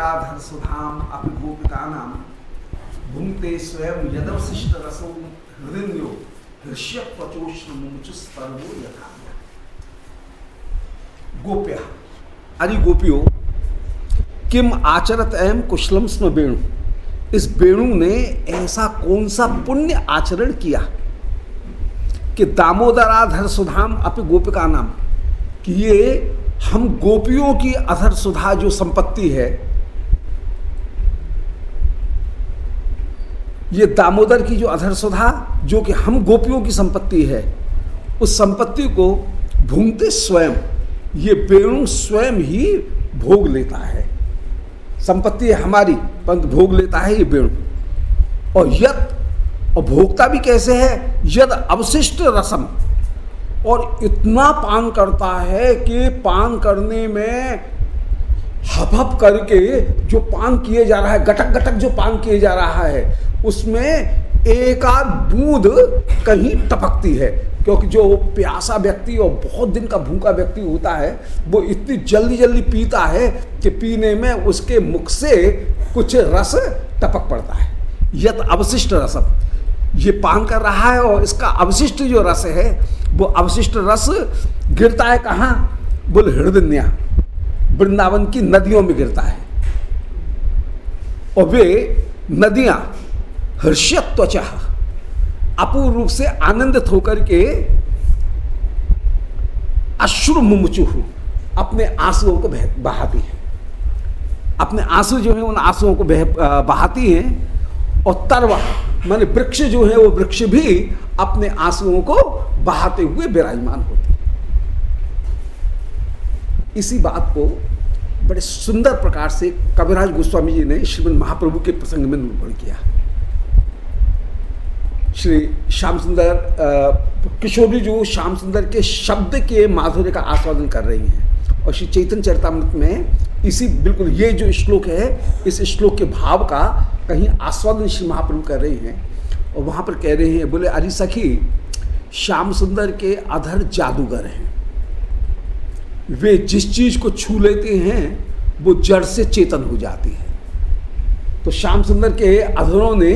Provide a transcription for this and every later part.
दामोदराधर सुधाम अपि गोपिका नाम भुंगते स्वयं यदवशिष्ट रसो हृदयो हृष्य त्वचोष्ण मुचुस्पर्वो यथा। गोप्य, अरे गोपियों, किम आचरत एम कुशलम स्म वेणु? इस वेणु ने ऐसा कौन सा पुण्य आचरण किया? कि दामोदराधर सुधाम अपि गोपिका नाम कि ये हम गोपियों की अधर सुधा जो संपत्ति है ये दामोदर की जो अधर सुधा जो कि हम गोपियों की संपत्ति है, उस संपत्ति को भूंगते स्वयं, ये वेणु स्वयं ही भोग लेता है। संपत्ति है हमारी, पंत भोग लेता है ये वेणु और यद, और भोगता भी कैसे है? यद अवशिष्ट रसम। और इतना पान करता है कि पान करने में हप हप करके जो पान किए जा रहा है गटक गटक जो पान किए जा रहा है उसमें एक आध बूंद कहीं टपकती है। क्योंकि जो प्यासा व्यक्ति और बहुत दिन का भूखा व्यक्ति होता है, वो इतनी जल्दी जल्दी पीता है कि पीने में उसके मुख से कुछ रस टपक पड़ता है। यद अवशिष्ट रसम। ये पान कर रहा है और इसका अवशिष्ट जो रस है, वो अवशिष्ट रस गिरता है कहाँ? बोल हृदय वृंदावन की नदियों में गिरता है। और वे नदियाँ हर्षियत त्वचा अपूर्ण रूप से आनंदित होकर के अश्रु मुमुचु अपने आंसुओं को बह, बहाती है। अपने आँसू जो है उन आंसुओं को बहाती हैं और तरवा, माने वृक्ष जो है वो वृक्ष भी अपने आंसुओं को बहाते हुए विराजमान होते इसी बात को बड़े सुंदर प्रकार से कविराज गोस्वामी जी ने श्रीमद महाप्रभु के प्रसंग में निरूपण किया। श्री श्याम सुंदर किशोरी जो श्याम सुंदर के शब्द के माधुर्य का आस्वादन कर रही हैं और श्री चैतन्य चरतामृत में इसी, बिल्कुल ये जो श्लोक है, इस श्लोक के भाव का कहीं आस्वादन श्री महाप्रभु कर रहे हैं और वहाँ पर कह रहे हैं, बोले, अरे सखी श्याम सुंदर के अधर जादूगर हैं। वे जिस चीज़ को छू लेते हैं, वो जड़ से चेतन हो जाती है। तो श्याम सुंदर के अधरों ने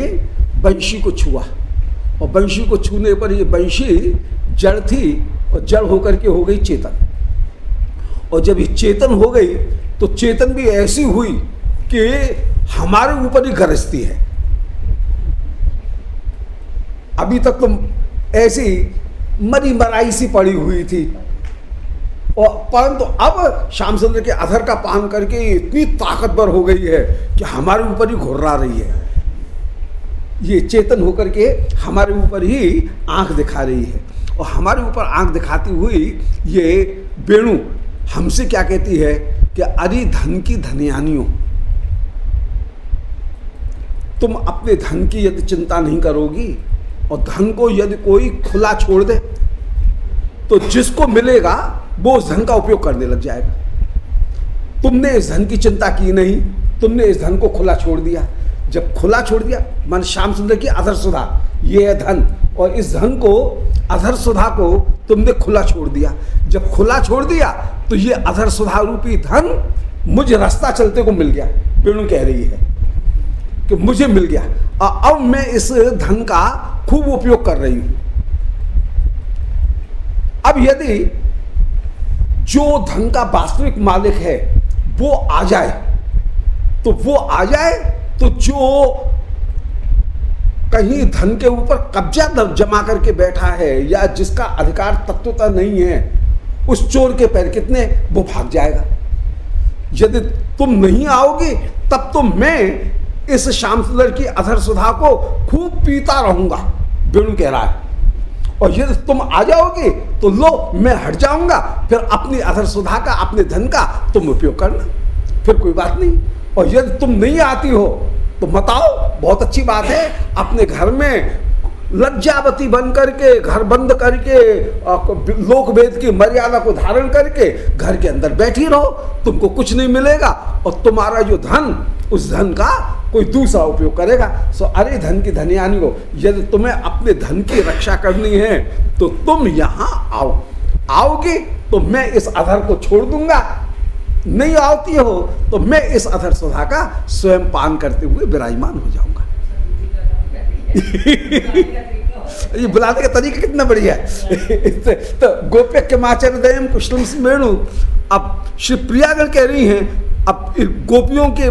बंशी को छुआ। और बंशी को छूने पर ये बंशी जड़ थी और जड़ होकर के हो गई चेतन। और जब ये चेतन हो गई तो चेतन भी ऐसी हुई कि हमारे ऊपर ही गरजती है। अभी तक तो ऐसी मरी मराई सी पड़ी हुई थी। और परंतु तो अब श्यामचंद्र के अधर का पान करके इतनी ताकतवर हो गई है कि हमारे ऊपर ही घुर्रा रही है। ये चेतन होकर के हमारे ऊपर ही आँख दिखा रही है। और हमारे ऊपर आँख दिखाती हुई ये वेणु हमसे क्या कहती है कि अरे धन की धनियानियों, तुम अपने धन की यदि चिंता नहीं करोगी और धन को यदि कोई खुला छोड़ दे तो जिसको मिलेगा वो उस धन का उपयोग करने लग जाएगा। तुमने इस धन की चिंता की नहीं, तुमने इस धन को खुला छोड़ दिया। जब खुला छोड़ दिया, मन श्याम सुंदर की अधर सुधा, ये है धन। और इस धन को अधर सुधा को तुमने खुला छोड़ दिया। जब खुला छोड़ दिया तो ये अधर सुधा रूपी धन मुझे रास्ता चलते को मिल गया। वेणु कह रही है कि मुझे मिल गया। और अब मैं इस धन का खूब उपयोग कर रही हूँ। अब यदि जो धन का वास्तविक मालिक है, वो आ जाए तो वो आ जाए तो जो कहीं धन के ऊपर कब्जा जमा करके बैठा है या जिसका अधिकार तत्वता नहीं है, उस चोर के पैर कितने, वो भाग जाएगा। यदि तुम नहीं आओगे, तब तो मैं इस श्याम सुंदर की अधर सुधा को खूब पीता रहूँगा, वेणु कह रहा है। और यदि तुम आ जाओगे तो लो, मैं हट जाऊँगा, फिर अपनी अधर सुधा का, अपने धन का तुम उपयोग करना। फिर कोई बात नहीं। और यदि तुम नहीं आती हो तो बताओ, बहुत अच्छी बात है, अपने घर में लज्जावती बन करके, घर बंद करके लोक वेद की मर्यादा को धारण करके घर के अंदर बैठी रहो, तुमको कुछ नहीं मिलेगा और तुम्हारा जो धन, उस धन का कोई दूसरा उपयोग करेगा। सो अरे धन की धनियानी हो, यदि तुम्हें अपने धन की रक्षा करनी है तो तुम यहाँ आओ। आओगे तो मैं इस आधार को छोड़ दूँगा। नहीं आती हो तो मैं इस अधर सुधा का स्वयं पान करते हुए विराजमान हो जाऊँगा। ये बुलाने का तरीका कितना बढ़िया है। तो गोप्य के माचर दयम कुशलम स्मेणु अब श्री प्रियागण कह रही हैं, अब गोपियों के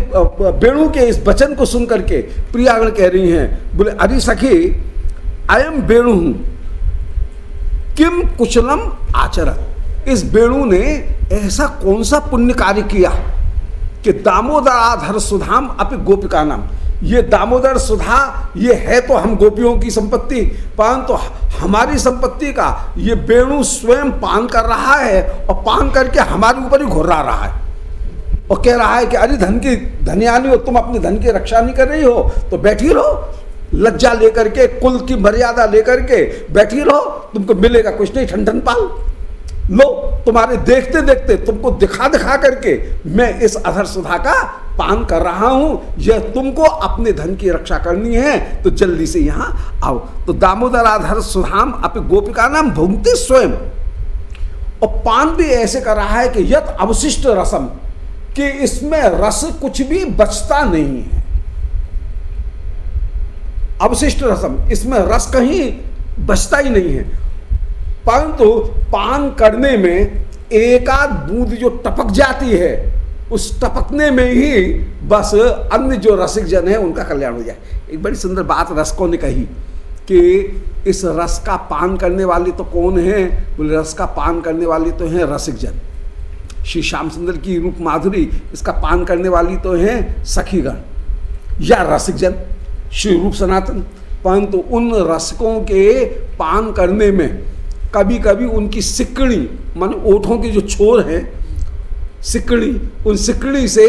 वेणु के इस वचन को सुन करके प्रियागण कह रही हैं, बोले, अरे सखी, अयम वेणु किम कुशलम आचरण इस वेणु ने ऐसा कौन सा पुण्य कार्य किया कि दामोदराधर सुधाम अपि गोपिका नाम। ये दामोदर सुधा, ये है तो हम गोपियों की संपत्ति, परंतु तो हमारी संपत्ति का ये वेणु स्वयं पान कर रहा है और पान करके हमारे ऊपर ही घुर्रा रहा है। और कह रहा है कि अरे धन की धनियानी हो, तुम अपने धन की रक्षा नहीं कर रही हो तो बैठी रहो। लज्जा लेकर के, कुल की मर्यादा लेकर के बैठी रहो। तुमको मिलेगा कुछ नहीं, ठंडन पाल। लो तुम्हारे देखते देखते तुमको दिखा दिखा करके मैं इस अधर सुधा का पान कर रहा हूँ। यह तुमको अपने धन की रक्षा करनी है। तो जल्दी से यहाँ आओ। तो दामोदर आधर सुधाम अप गोपिका नाम भूमते स्वयं। और पान भी ऐसे कर रहा है कि यद अवशिष्ट रसम, कि इसमें रस कुछ भी बचता नहीं है। अवशिष्ट रसम, इसमें रस कहीं बचता ही नहीं है। परंतु पान करने में एकाध बूंद जो टपक जाती है, उस टपकने में ही बस अन्य जो रसिक जन है, उनका कल्याण हो जाए। एक बड़ी सुंदर बात रसकों ने कही कि इस रस का पान करने वाली तो कौन है? बोले, रस का पान करने वाली तो हैं रसिक जन। श्री श्याम सुंदर की रूप माधुरी इसका पान करने वाली तो हैं सखीगण या रसिक जन, श्री रूप सनातन। परंतु उन रसकों के पान करने में कभी कभी उनकी सिकड़ी, मान ओठों के जो छोर हैं, सिकड़ी, उन सिकड़ी से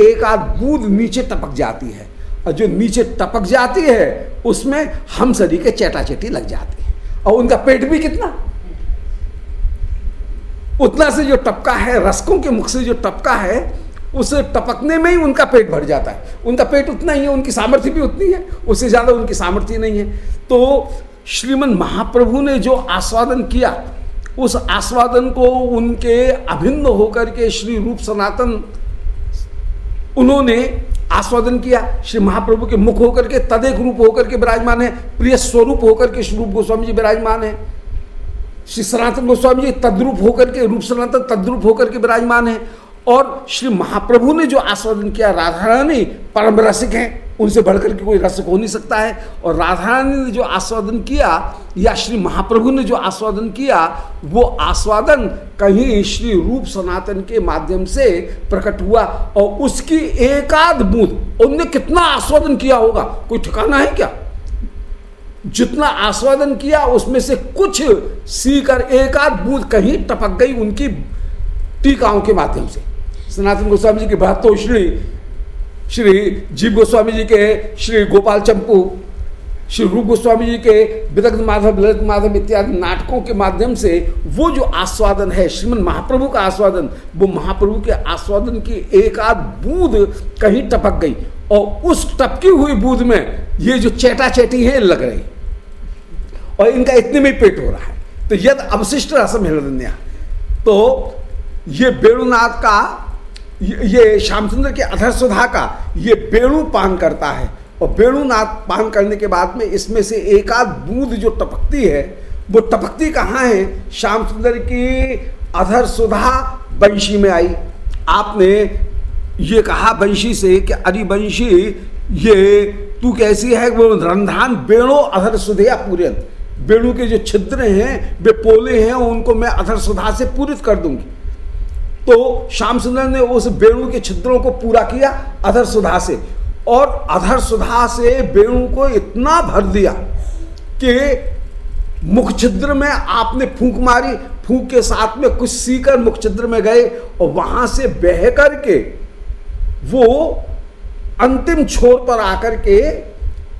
एक आध बूंद नीचे टपक जाती है। और जो नीचे टपक जाती है, उसमें हम सभी के चेटा चेटी लग जाती है। और उनका पेट भी कितना? उतना से जो टपका है, रसकों के मुख से जो टपका है, उस टपकने में ही उनका पेट भर जाता है। उनका पेट उतना ही है, उनकी सामर्थ्य भी उतनी है, उससे ज़्यादा उनकी सामर्थ्य नहीं है। तो श्रीमन महाप्रभु ने जो आस्वादन किया, उस आस्वादन को उनके अभिन्न होकर के श्री रूप सनातन उन्होंने आस्वादन किया। श्री महाप्रभु के मुख होकर के तदेक रूप होकर के विराजमान है, प्रिय स्वरूप होकर के श्री रूप गोस्वामी जी विराजमान है। श्री सनातन गोस्वामी जी तद्रूप होकर के, रूप सनातन तद्रूप होकर के विराजमान है। और श्री महाप्रभु ने जो आस्वादन किया राधा रानी परम रसिक हैं, उनसे बढ़कर के कोई रसिक हो नहीं सकता है। और राधा रानी ने जो आस्वादन किया या श्री महाप्रभु ने जो आस्वादन किया, वो आस्वादन कहीं श्री रूप सनातन के माध्यम से प्रकट हुआ और उसकी एकाध बूंद, उनने कितना आस्वादन किया होगा? कोई ठिकाना है क्या? जितना आस्वादन किया, उसमें से कुछ सीकर एकाध बूंद कहीं टपक गई उनकी टीकाओं के माध्यम से। सनातन गोस्वामी जी की बात तो श्री श्री जीव गोस्वामी जी के, श्री गोपाल चंपू, श्री रूप गोस्वामी जी के, विदग्ध माधव, ललित माधव इत्यादि नाटकों के माध्यम से वो जो आस्वादन है, श्रीमन महाप्रभु का आस्वादन, वो महाप्रभु के आस्वादन की एक आध बूंद कहीं टपक गई और उस टपकी हुई बूंद में ये जो चेटा चेटी है, लग रही। और इनका इतने में पेट हो रहा है। तो यद अवशिष्ट रसम हृदय तो ये वेणुनाथ का ये श्यामचंद्र के अधर सुधा का ये वेणु पान करता है। और वेणुनाथ पान करने के बाद में इसमें से एक आध बूंद जो टपकती है, वो टपकती कहाँ है? श्याम सुंदर की अधर सुधा बंशी में आई। आपने ये कहा बंशी से कि अरे बंशी ये तू कैसी है? वो रंधान बेणो अधर सुधया पूरे बेणु के जो छिद्र हैं, वे पोले हैं, उनको मैं अधर सुधा से पूरित कर दूँगी। तो श्याम सुंदर ने उस वेणु के छिद्रों को पूरा किया अधर सुधा से। और अधर सुधा से वेणु को इतना भर दिया कि मुख छिद्र में आपने फूंक मारी, फूंक के साथ में कुछ सीकर मुख छिद्र में गए और वहाँ से बह करके वो अंतिम छोर पर आकर के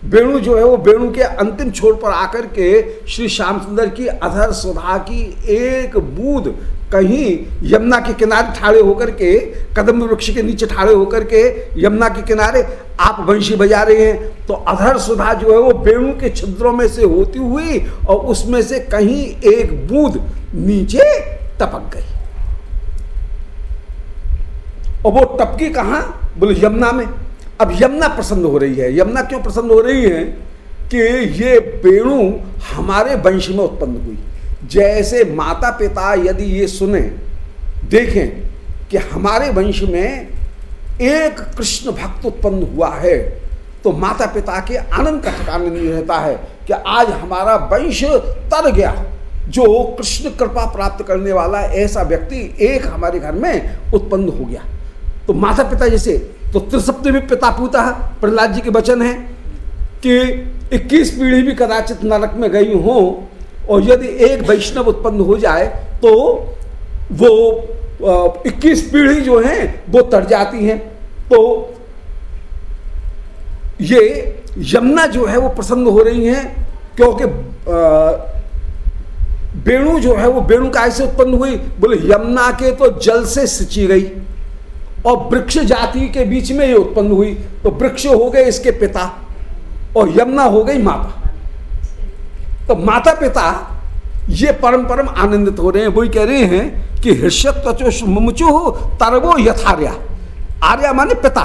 वेणु जो है वो वेणु के अंतिम छोर पर आकर के श्री श्याम सुंदर की अधर सुधा की एक बूंद कहीं यमुना के किनारे ठाड़े होकर के कदम वृक्ष के नीचे ठाड़े होकर के यमुना के किनारे आप वंशी बजा रहे हैं तो अधर सुधा जो है वो वेणु के छिद्रों में से होती हुई और उसमें से कहीं एक बूंद नीचे टपक गई। और वो टपकी कहा? बोले, यमुना में। अब यमुना प्रसन्न हो रही है। यमुना क्यों प्रसन्न हो रही है कि ये वेणु हमारे वंश में उत्पन्न हुई। जैसे माता पिता यदि ये सुने, देखें कि हमारे वंश में एक कृष्ण भक्त उत्पन्न हुआ है तो माता पिता के आनंद का ठिकाना नहीं रहता है कि आज हमारा वंश तर गया, जो कृष्ण कृपा प्राप्त करने वाला ऐसा व्यक्ति एक हमारे घर में उत्पन्न हो गया। तो माता पिता जैसे तो त्रिसप्त भी पिता पूता प्रहलाद जी के वचन है कि 21 पीढ़ी भी कदाचित नरक में गई हो और यदि एक वैष्णव उत्पन्न हो जाए तो वो 21 पीढ़ी जो है, वो तर जाती हैं। तो ये यमुना जो है, वो प्रसन्न हो रही हैं, क्योंकि वेणु जो है, वो वेणु काय से उत्पन्न हुई, बोले यमुना के तो जल से सिंची गई। और वृक्ष जाति के बीच में ये उत्पन्न हुई तो वृक्ष हो गए इसके पिता और यमुना हो गई माता। तो माता पिता ये परम परम आनंदित हो रहे हैं वही कह रहे हैं कि हृष्य मुचु हो तरवो यथार्या। आर्या माने पिता।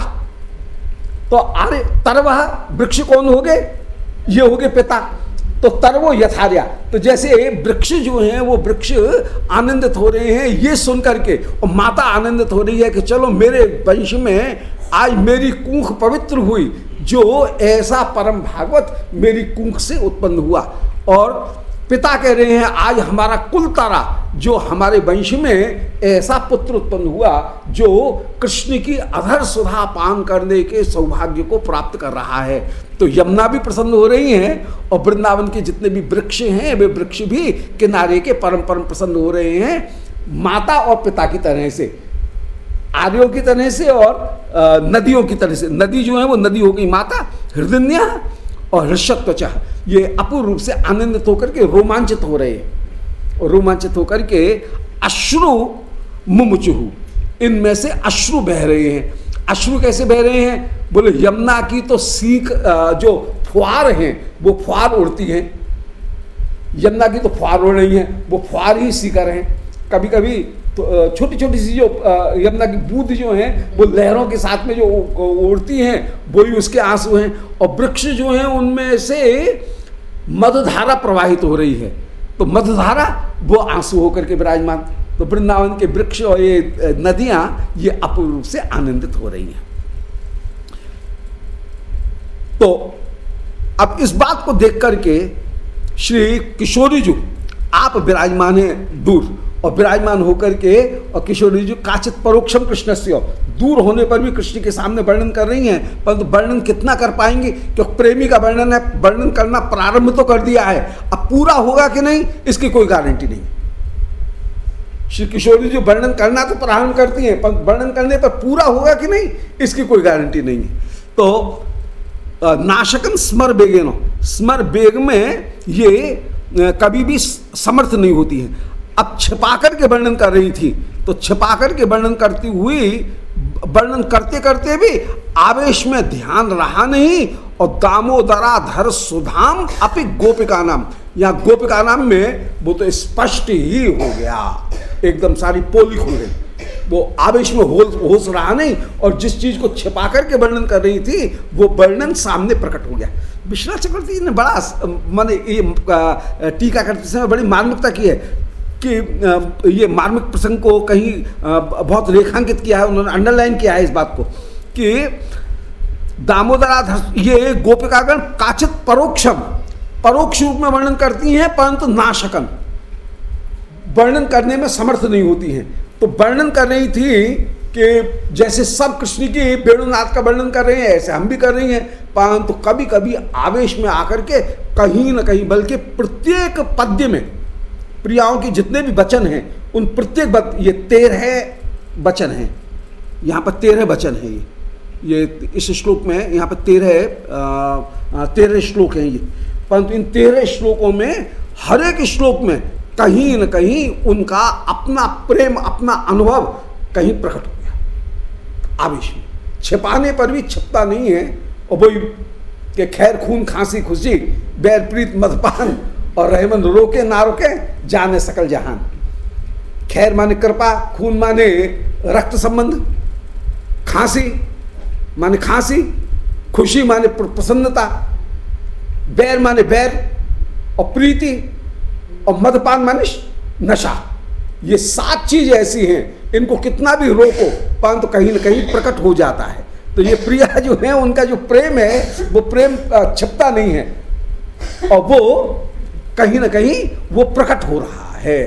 तो आर्य, तरवा वृक्ष कौन हो गए? ये हो गए पिता। तो तरवो यथार्या। तो जैसे वृक्ष जो है, वो वृक्ष आनंदित हो रहे हैं, ये सुन करके और माता आनंदित हो रही है कि चलो मेरे वंश में आज मेरी कुंख पवित्र हुई, जो ऐसा परम भागवत मेरी कुंख से उत्पन्न हुआ। और पिता कह रहे हैं, आज हमारा कुल तारा जो हमारे वंश में ऐसा पुत्र उत्पन्न हुआ, जो कृष्ण की अधर सुधा पान करने के सौभाग्य को प्राप्त कर रहा है। तो यमुना भी प्रसन्न हो रही हैं और वृंदावन के जितने भी वृक्ष हैं, वे वृक्ष भी किनारे के परम परम प्रसन्न हो रहे हैं, माता और पिता की तरह से। आर्यों की तरह से और नदियों की तरह से। नदी जो है वो नदी हो गई माता हृदय और हृषत्व चाह ये अपूर्ण रूप से आनंदित होकर के रोमांचित हो रहे हैं। और रोमांचित होकर के अश्रु मुमुचुहु इनमें से अश्रु बह रहे हैं। अश्रु कैसे बह रहे हैं? बोले, यमुना की तो सीख जो फुहार हैं, वो फुहार उड़ती हैं। यमुना की तो फुहार उड़ रही हैं, वो फुहार ही सीकर हैं। कभी कभी तो छोटी छोटी सी जो यमुना की बूंद जो हैं, वो लहरों के साथ में जो उड़ती हैं, वो ही उसके आँसू हैं और वृक्ष जो हैं, उनमें से मधधारा प्रवाहित हो रही है। तो मधधारा वो आँसू होकर के विराजमान। तो वृंदावन के वृक्ष और ये नदियाँ, ये अपूर्ण रूप से आनंदित हो रही हैं। तो अब इस बात को देख करके श्री किशोरी जी, आप विराजमान हैं दूर। और विराजमान होकर के और किशोरी जी काचित परोक्षम कृष्ण दूर होने पर भी कृष्ण के सामने वर्णन कर रही हैं, परंतु वर्णन कितना कर पाएँगे? क्योंकि प्रेमी का वर्णन है, वर्णन करना प्रारंभ तो कर दिया है। अब पूरा होगा कि नहीं, इसकी कोई गारंटी नहीं। श्री किशोरी जी वर्णन करना तो प्रारंभ करती हैं पर वर्णन करने पर पूरा होगा कि नहीं, इसकी कोई गारंटी नहीं है। तो नाशकन स्मर बेगेनो। स्मर बेग में ये कभी भी समर्थ नहीं होती है। अब छिपा के वर्णन कर रही थी। तो छिपा के वर्णन करती हुई, वर्णन करते करते भी आवेश में ध्यान रहा नहीं और दामोदरा धर सुधाम अपि गोपिका नाम। यहाँ गोपिका नाम में वो तो स्पष्ट ही हो गया। एकदम सारी पोली खुल गई। वो आवेश में होश होश रहा नहीं और जिस चीज़ को छिपा करके वर्णन कर रही थी, वो वर्णन सामने प्रकट हो गया। विश्वनाथ चक्रवर्ती ने बड़ा माने ये टीका करते समय बड़ी मार्मिकता की है। कि ये मार्मिक प्रसंग को कहीं बहुत रेखांकित किया है, उन्होंने अंडरलाइन किया है इस बात को, कि दामोदरा ये गोपिकागण काचित परोक्षम, परोक्ष रूप में वर्णन करती हैं, परंतु नाशकन। वर्णन करने में समर्थ नहीं होती हैं। तो वर्णन कर रही थी कि जैसे सब कृष्ण की वेणुनाथ का वर्णन कर रहे हैं, ऐसे हम भी कर रही हैं, परंतु कभी कभी आवेश में आकर के कहीं ना कहीं, बल्कि प्रत्येक पद्य में प्रियाओं के जितने भी वचन हैं, उन प्रत्येक ये तेरह वचन हैं। यहाँ पर तेरह वचन हैं ये। ये इस श्लोक में, यहाँ पर तेरह तेरह श्लोक हैं ये। परंतु इन तेरह श्लोकों में, हर एक श्लोक में कहीं न कहीं उनका अपना प्रेम, अपना अनुभव कहीं प्रकट हो गया। आवेश में। छिपाने पर भी छिपता नहीं है। और वही के खैर खून खांसी खुशी, बैर प्रीत मधपान और रहमन रोके ना रोके, जाने सकल जहान। खैर माने कृपा, खून माने रक्त संबंध, खांसी माने खांसी, खुशी माने प्रसन्नता, बैर माने बैर, और प्रीति और मदपान माने नशा। ये सात चीज़ ऐसी हैं, इनको कितना भी रोको परंतु तो कहीं ना कहीं प्रकट हो जाता है। तो ये प्रिया जो है, उनका जो प्रेम है, वो प्रेम छिपता नहीं है। और वो कहीं ना कहीं वो प्रकट हो रहा है।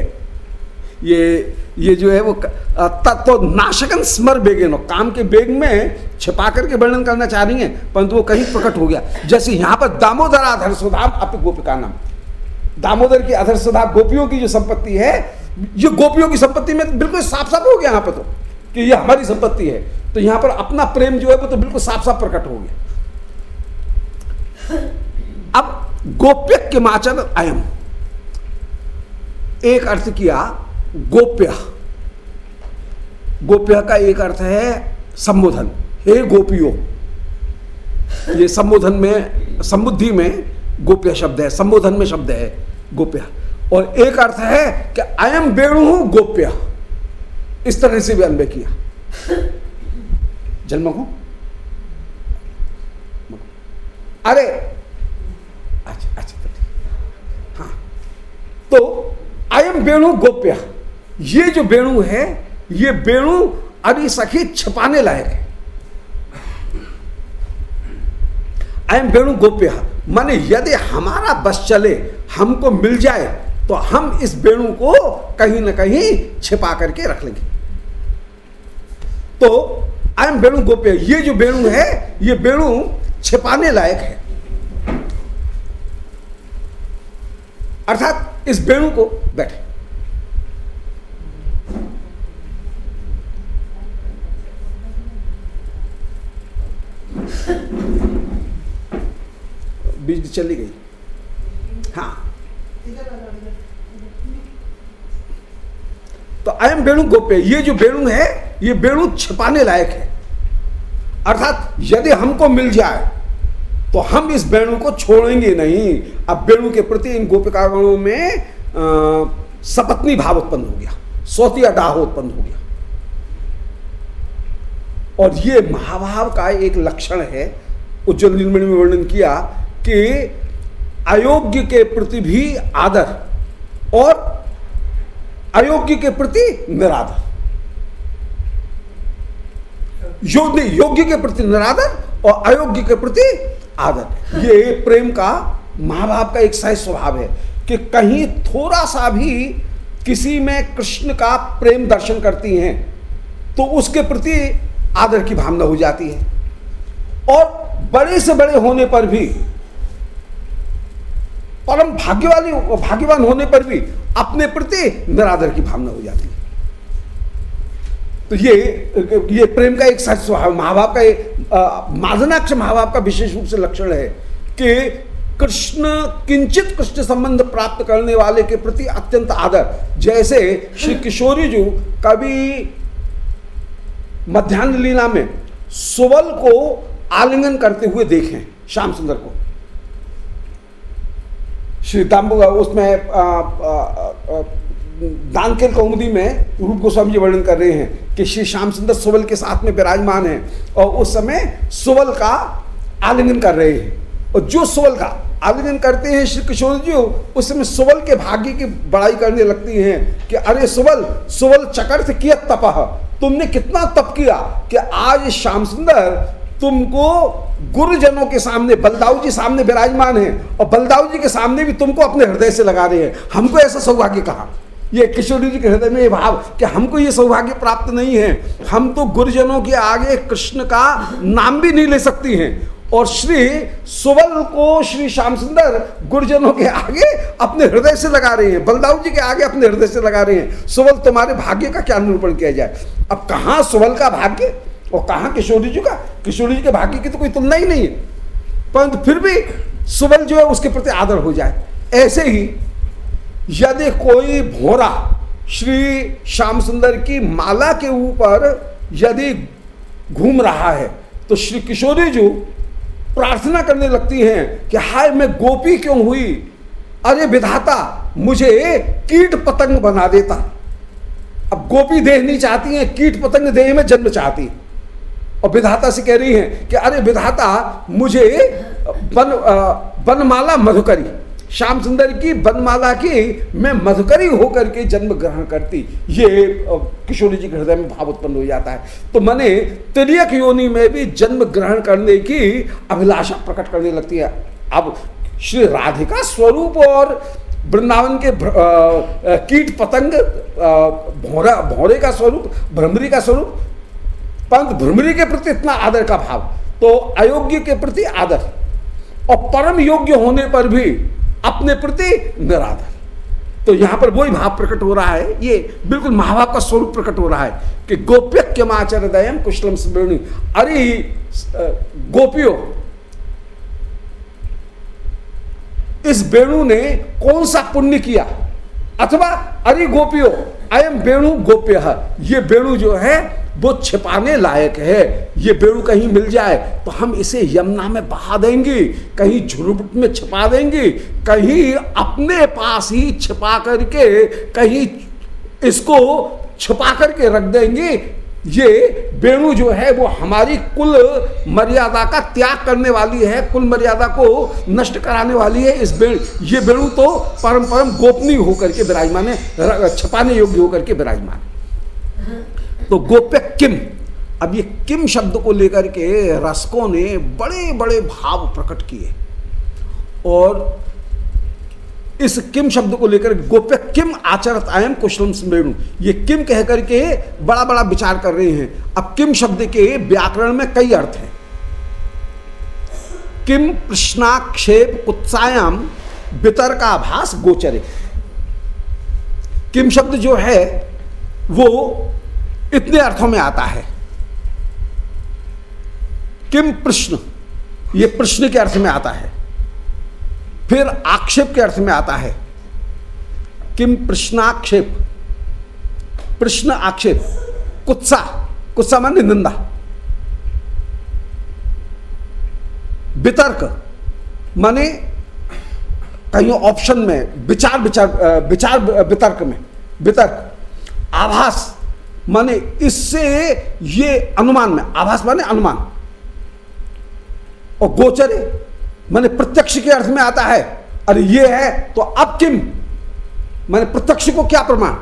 ये ये जो है वो तत्व तो नाशकन स्मर बेगेनो काम के बेग में छिपा करके वर्णन करना चाह रही है, परंतु वो कहीं प्रकट हो गया। जैसे यहाँ पर दामोदर आधर सुधाम अप गोपिका नाम। दामोदर की अधर सुधा गोपियों की जो संपत्ति है, ये गोपियों की संपत्ति में बिल्कुल साफ़ साफ़ हो गया यहाँ पर तो कि ये हमारी संपत्ति है। तो यहाँ पर अपना प्रेम जो है वो तो बिल्कुल साफ़ साफ़ प्रकट हो गया। अब गोप्य के माचल अयम। एक अर्थ किया गोप्य। गोप्य का एक अर्थ है संबोधन। हे गोपियो, ये संबोधन में समुद्धि में गोप्य शब्द है, संबोधन में शब्द है गोप्य। और एक अर्थ है कि अयम वेणु गोप्य। इस तरह से भी अन्वय किया। जन्म को अरे अच्छा अच्छा तो हाँ। तो अयम वेणु गोप्य। ये जो वेणु है, ये वेणु अभी सखी छपाने लायक है। अयम वेणु गोप्य। माने यदि हमारा बस चले, हमको मिल जाए तो हम इस वेणु को कहीं ना कहीं छिपा करके रख लेंगे। तो अयम वेणु गोप्य। ये जो वेणु है, ये वेणु छिपाने लायक है। अर्थात इस वेणु को बैठे। बीज चली गई। हाँ। तो अयम वेणु गोप्य, ये जो वेणु है, ये वेणु छिपाने लायक है। अर्थात यदि हमको मिल जाए तो हम इस वेणु को छोड़ेंगे नहीं। अब वेणु के प्रति इन गोपिकागणों में सपत्नी भाव उत्पन्न हो गया। सौतिया डाह उत्पन्न हो गया। और ये महाभाव का एक लक्षण है, उज्जवल नीलमणि में वर्णन किया, कि अयोग्य के प्रति भी आदर और अयोग्य के प्रति निरादर। योग्य योग्य के प्रति निरादर और अयोग्य के प्रति आदर ये प्रेम का महाभाव का एक सही स्वभाव है कि कहीं थोड़ा सा भी किसी में कृष्ण का प्रेम दर्शन करती हैं तो उसके प्रति आदर की भावना हो जाती है। और बड़े से बड़े होने पर भी, परम भाग्यवाली, भाग्यवान होने पर भी अपने प्रति निरादर की भावना हो जाती है। तो ये ये प्रेम का एक सच स्वभाव महाभाव का माधनाक्ष महाभाव का विशेष रूप से लक्षण है कि कृष्ण किंचित कृष्ण संबंध प्राप्त करने वाले के प्रति अत्यंत आदर। जैसे श्री किशोरी जी कभी मध्यान्ह लीला में सुवल को आलिंगन करते हुए देखें, श्याम सुंदर को। श्री दाम उसमें दानकेल कौमुदी में रूप गोस्वामी जी वर्णन कर रहे हैं कि श्री श्याम सुंदर सुवल के साथ में विराजमान है और उस समय सुवल का आलिंगन कर रहे हैं। और जो सुवल का आलिंगन करते हैं श्री किशोर जी, उस समय सुवल के भाग्य की बड़ाई करने लगती हैं कि अरे सुवल सुवल से किया तपह तुमने कितना तप किया कि आज श्याम सुंदर तुमको गुरुजनों के सामने, बलदाऊ जी सामने विराजमान है और बलदाऊ जी के सामने भी तुमको अपने हृदय से लगा रहे हैं। हमको ऐसा सौभाग्य कहा? ये किशोरी जी के हृदय में भाव कि हमको ये सौभाग्य प्राप्त नहीं है। हम तो गुरुजनों के आगे कृष्ण का नाम भी नहीं ले सकती हैं। और श्री सुवल को श्री श्याम सुंदर गुरुजनों के आगे अपने हृदय से लगा रहे हैं। बलदाऊ जी के आगे अपने हृदय से लगा रहे हैं। सुवल, तुम्हारे भाग्य का क्या निरूपण किया जाए? अब कहा सुवल का भाग्य और कहा किशोरी जी का? किशोरी जी के भाग्य की तो कोई तुलना ही नहीं है। परंतु फिर भी सुबल जो है उसके प्रति आदर हो जाए। ऐसे ही यदि कोई भोरा श्री श्याम सुंदर की माला के ऊपर यदि घूम रहा है तो श्री किशोरी जी प्रार्थना करने लगती हैं कि हाय, मैं गोपी क्यों हुई? अरे विधाता, मुझे कीट पतंग बना देता। अब गोपी देह नहीं चाहती हैं, कीट पतंग देह में जन्म चाहती और विधाता से कह रही हैं कि अरे विधाता, मुझे बन बनमाला मधुकरी। श्याम सुंदर की बनमाला की मैं मधुकरी होकर के जन्म ग्रहण करती। ये किशोरी जी के हृदय में भाव उत्पन्न हो जाता है। तो मैंने त्रियक योनि में भी जन्म ग्रहण करने की अभिलाषा प्रकट करने लगती है। अब श्री राधिका स्वरूप और वृंदावन के कीट पतंग भौरा, भौरे का स्वरूप, भ्रमरी का स्वरूप परंतु भ्रमरी के प्रति इतना आदर का भाव तो अयोग्य के प्रति आदर। और परम योग्य होने पर भी अपने प्रति निराधर तो यहाँ पर वही भाव प्रकट हो रहा है। ये बिल्कुल महाभाव का स्वरूप प्रकट हो रहा है कि गोप्य माचर दयम कुशलम स्मृणी। अरे गोपियो, इस वेणु ने कौन सा पुण्य किया? अथवा, अरे गोपियो अयम वेणु गोप्य। ये वेणु जो है, वो छिपाने लायक है। ये बेड़ू कहीं मिल जाए तो हम इसे यमुना में बहा देंगे, कहीं झुरमुट में छिपा देंगे, कहीं अपने पास ही छिपा करके, कहीं इसको छिपा करके रख देंगे ये वेणु जो है, वो हमारी कुल मर्यादा का त्याग करने वाली है, कुल मर्यादा को नष्ट कराने वाली है। इस बेणु, ये वेणु तो परम परम गोपनीय होकर के विराजमान है छपाने योग्य होकर के विराजमान तो गोप्य किम, अब ये किम शब्द को लेकर के रसकों ने बड़े बड़े भाव प्रकट किए। और इस किम शब्द को लेकर गोप्य किम आचरत आयम कुशलम स्मेणु ये किम कह करके बड़ा बड़ा विचार कर रहे हैं। अब किम शब्द के व्याकरण में कई अर्थ हैं। किम प्रश्नाक्षेप उत्सायाम बितर का आभास गोचरे। किम शब्द जो है, वो इतने अर्थों में आता है। किम प्रश्न ये प्रश्न के अर्थ में आता है। फिर आक्षेप के अर्थ में आता है किम प्रश्नाक्षेप? प्रश्न आक्षेप। कुत्सा। कुत्सा माने निंदा। वितर्क माने कहीं ऑप्शन में, विचार विचार विचार वितर्क में। वितर्क। आभास माने इससे ये अनुमान में, आभास माने अनुमान। और गोचरे। माने प्रत्यक्ष के अर्थ में आता है, अरे ये है तो अब किम? मैंने प्रत्यक्ष को क्या प्रमाण?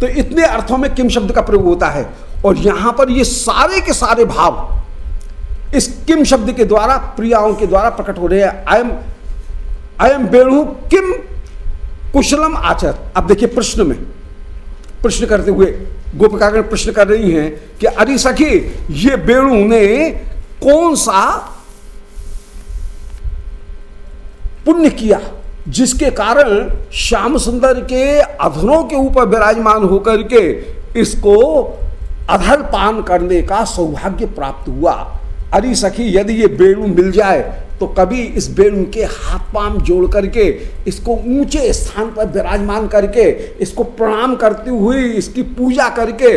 तो इतने अर्थों में किम शब्द का प्रयोग होता है। और यहाँ पर ये सारे के सारे भाव इस किम शब्द के द्वारा, प्रियाओं के द्वारा प्रकट हो रहे हैं। अयम अयम बेणु किम कुशलम आचर। अब देखिए प्रश्न में, प्रश्न करते हुए गोपिकागण प्रश्न कर रही हैं कि, अरे सखी, ये बेणु ने कौन सा पुण्य किया, जिसके कारण श्याम सुंदर के अधरों के ऊपर विराजमान होकर के इसको अधर पान करने का सौभाग्य प्राप्त हुआ। अरे सखी, यदि ये बेणु मिल जाए तो कभी इस बेणु के हाथ पाम जोड़ करके इसको ऊँचे स्थान पर विराजमान करके, इसको प्रणाम करते हुए इसकी पूजा करके,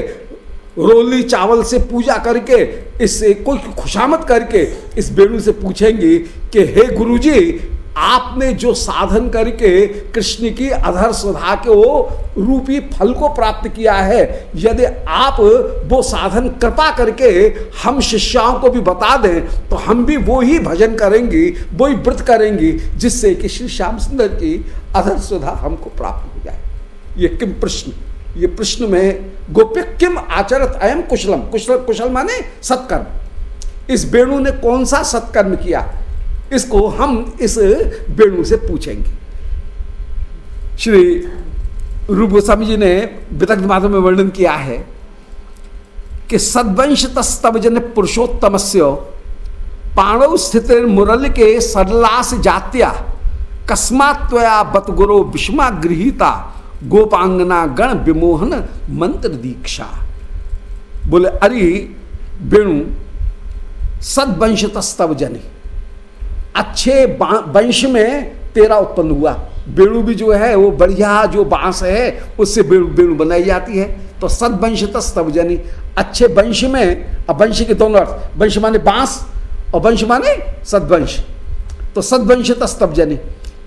रोली चावल से पूजा करके, इससे कोई खुशामत करके इस बेणु से पूछेंगे कि, हे गुरुजी आपने जो साधन करके कृष्ण की अधर सुधा के वो रूपी फल को प्राप्त किया है, यदि आप वो साधन कृपा करके हम शिष्याओं को भी बता दें तो हम भी वो ही भजन करेंगे, वो ही व्रत करेंगे, जिससे कि श्री श्याम सुंदर की अधर सुधा हमको प्राप्त हो जाए। ये किम प्रश्न? ये प्रश्न में गोप्य किम आचरत अयम कुशलम? कुशल कुशल माने सत्कर्म। इस वेणु ने कौन सा सत्कर्म किया? इसको हम इस वेणु से पूछेंगे। श्री रूप गोस्वामी जी ने वितग्ध माधव में वर्णन किया है कि सदवंश तस्तवजन पुरुषोत्तम से पाणव स्थित मुरल के सरलास जात्या कस्मात्वया बत गुरो विषमा गृहिता, गोपांगना गण विमोहन मंत्र दीक्षा। बोले, अरे वेणु सदवंश तस्तव जनी अच्छे वंश में तेरा उत्पन्न हुआ। बेणु भी जो है, वो बढ़िया जो बाँस है, उससे बेणु बेणु बनाई जाती है। तो सदवंश तस्तव जनी अच्छे वंश में, अब वंश के दोनों अर्थ, वंश माने बाँस और वंश माने सदवंश। तो सदवंश तस्तव जनी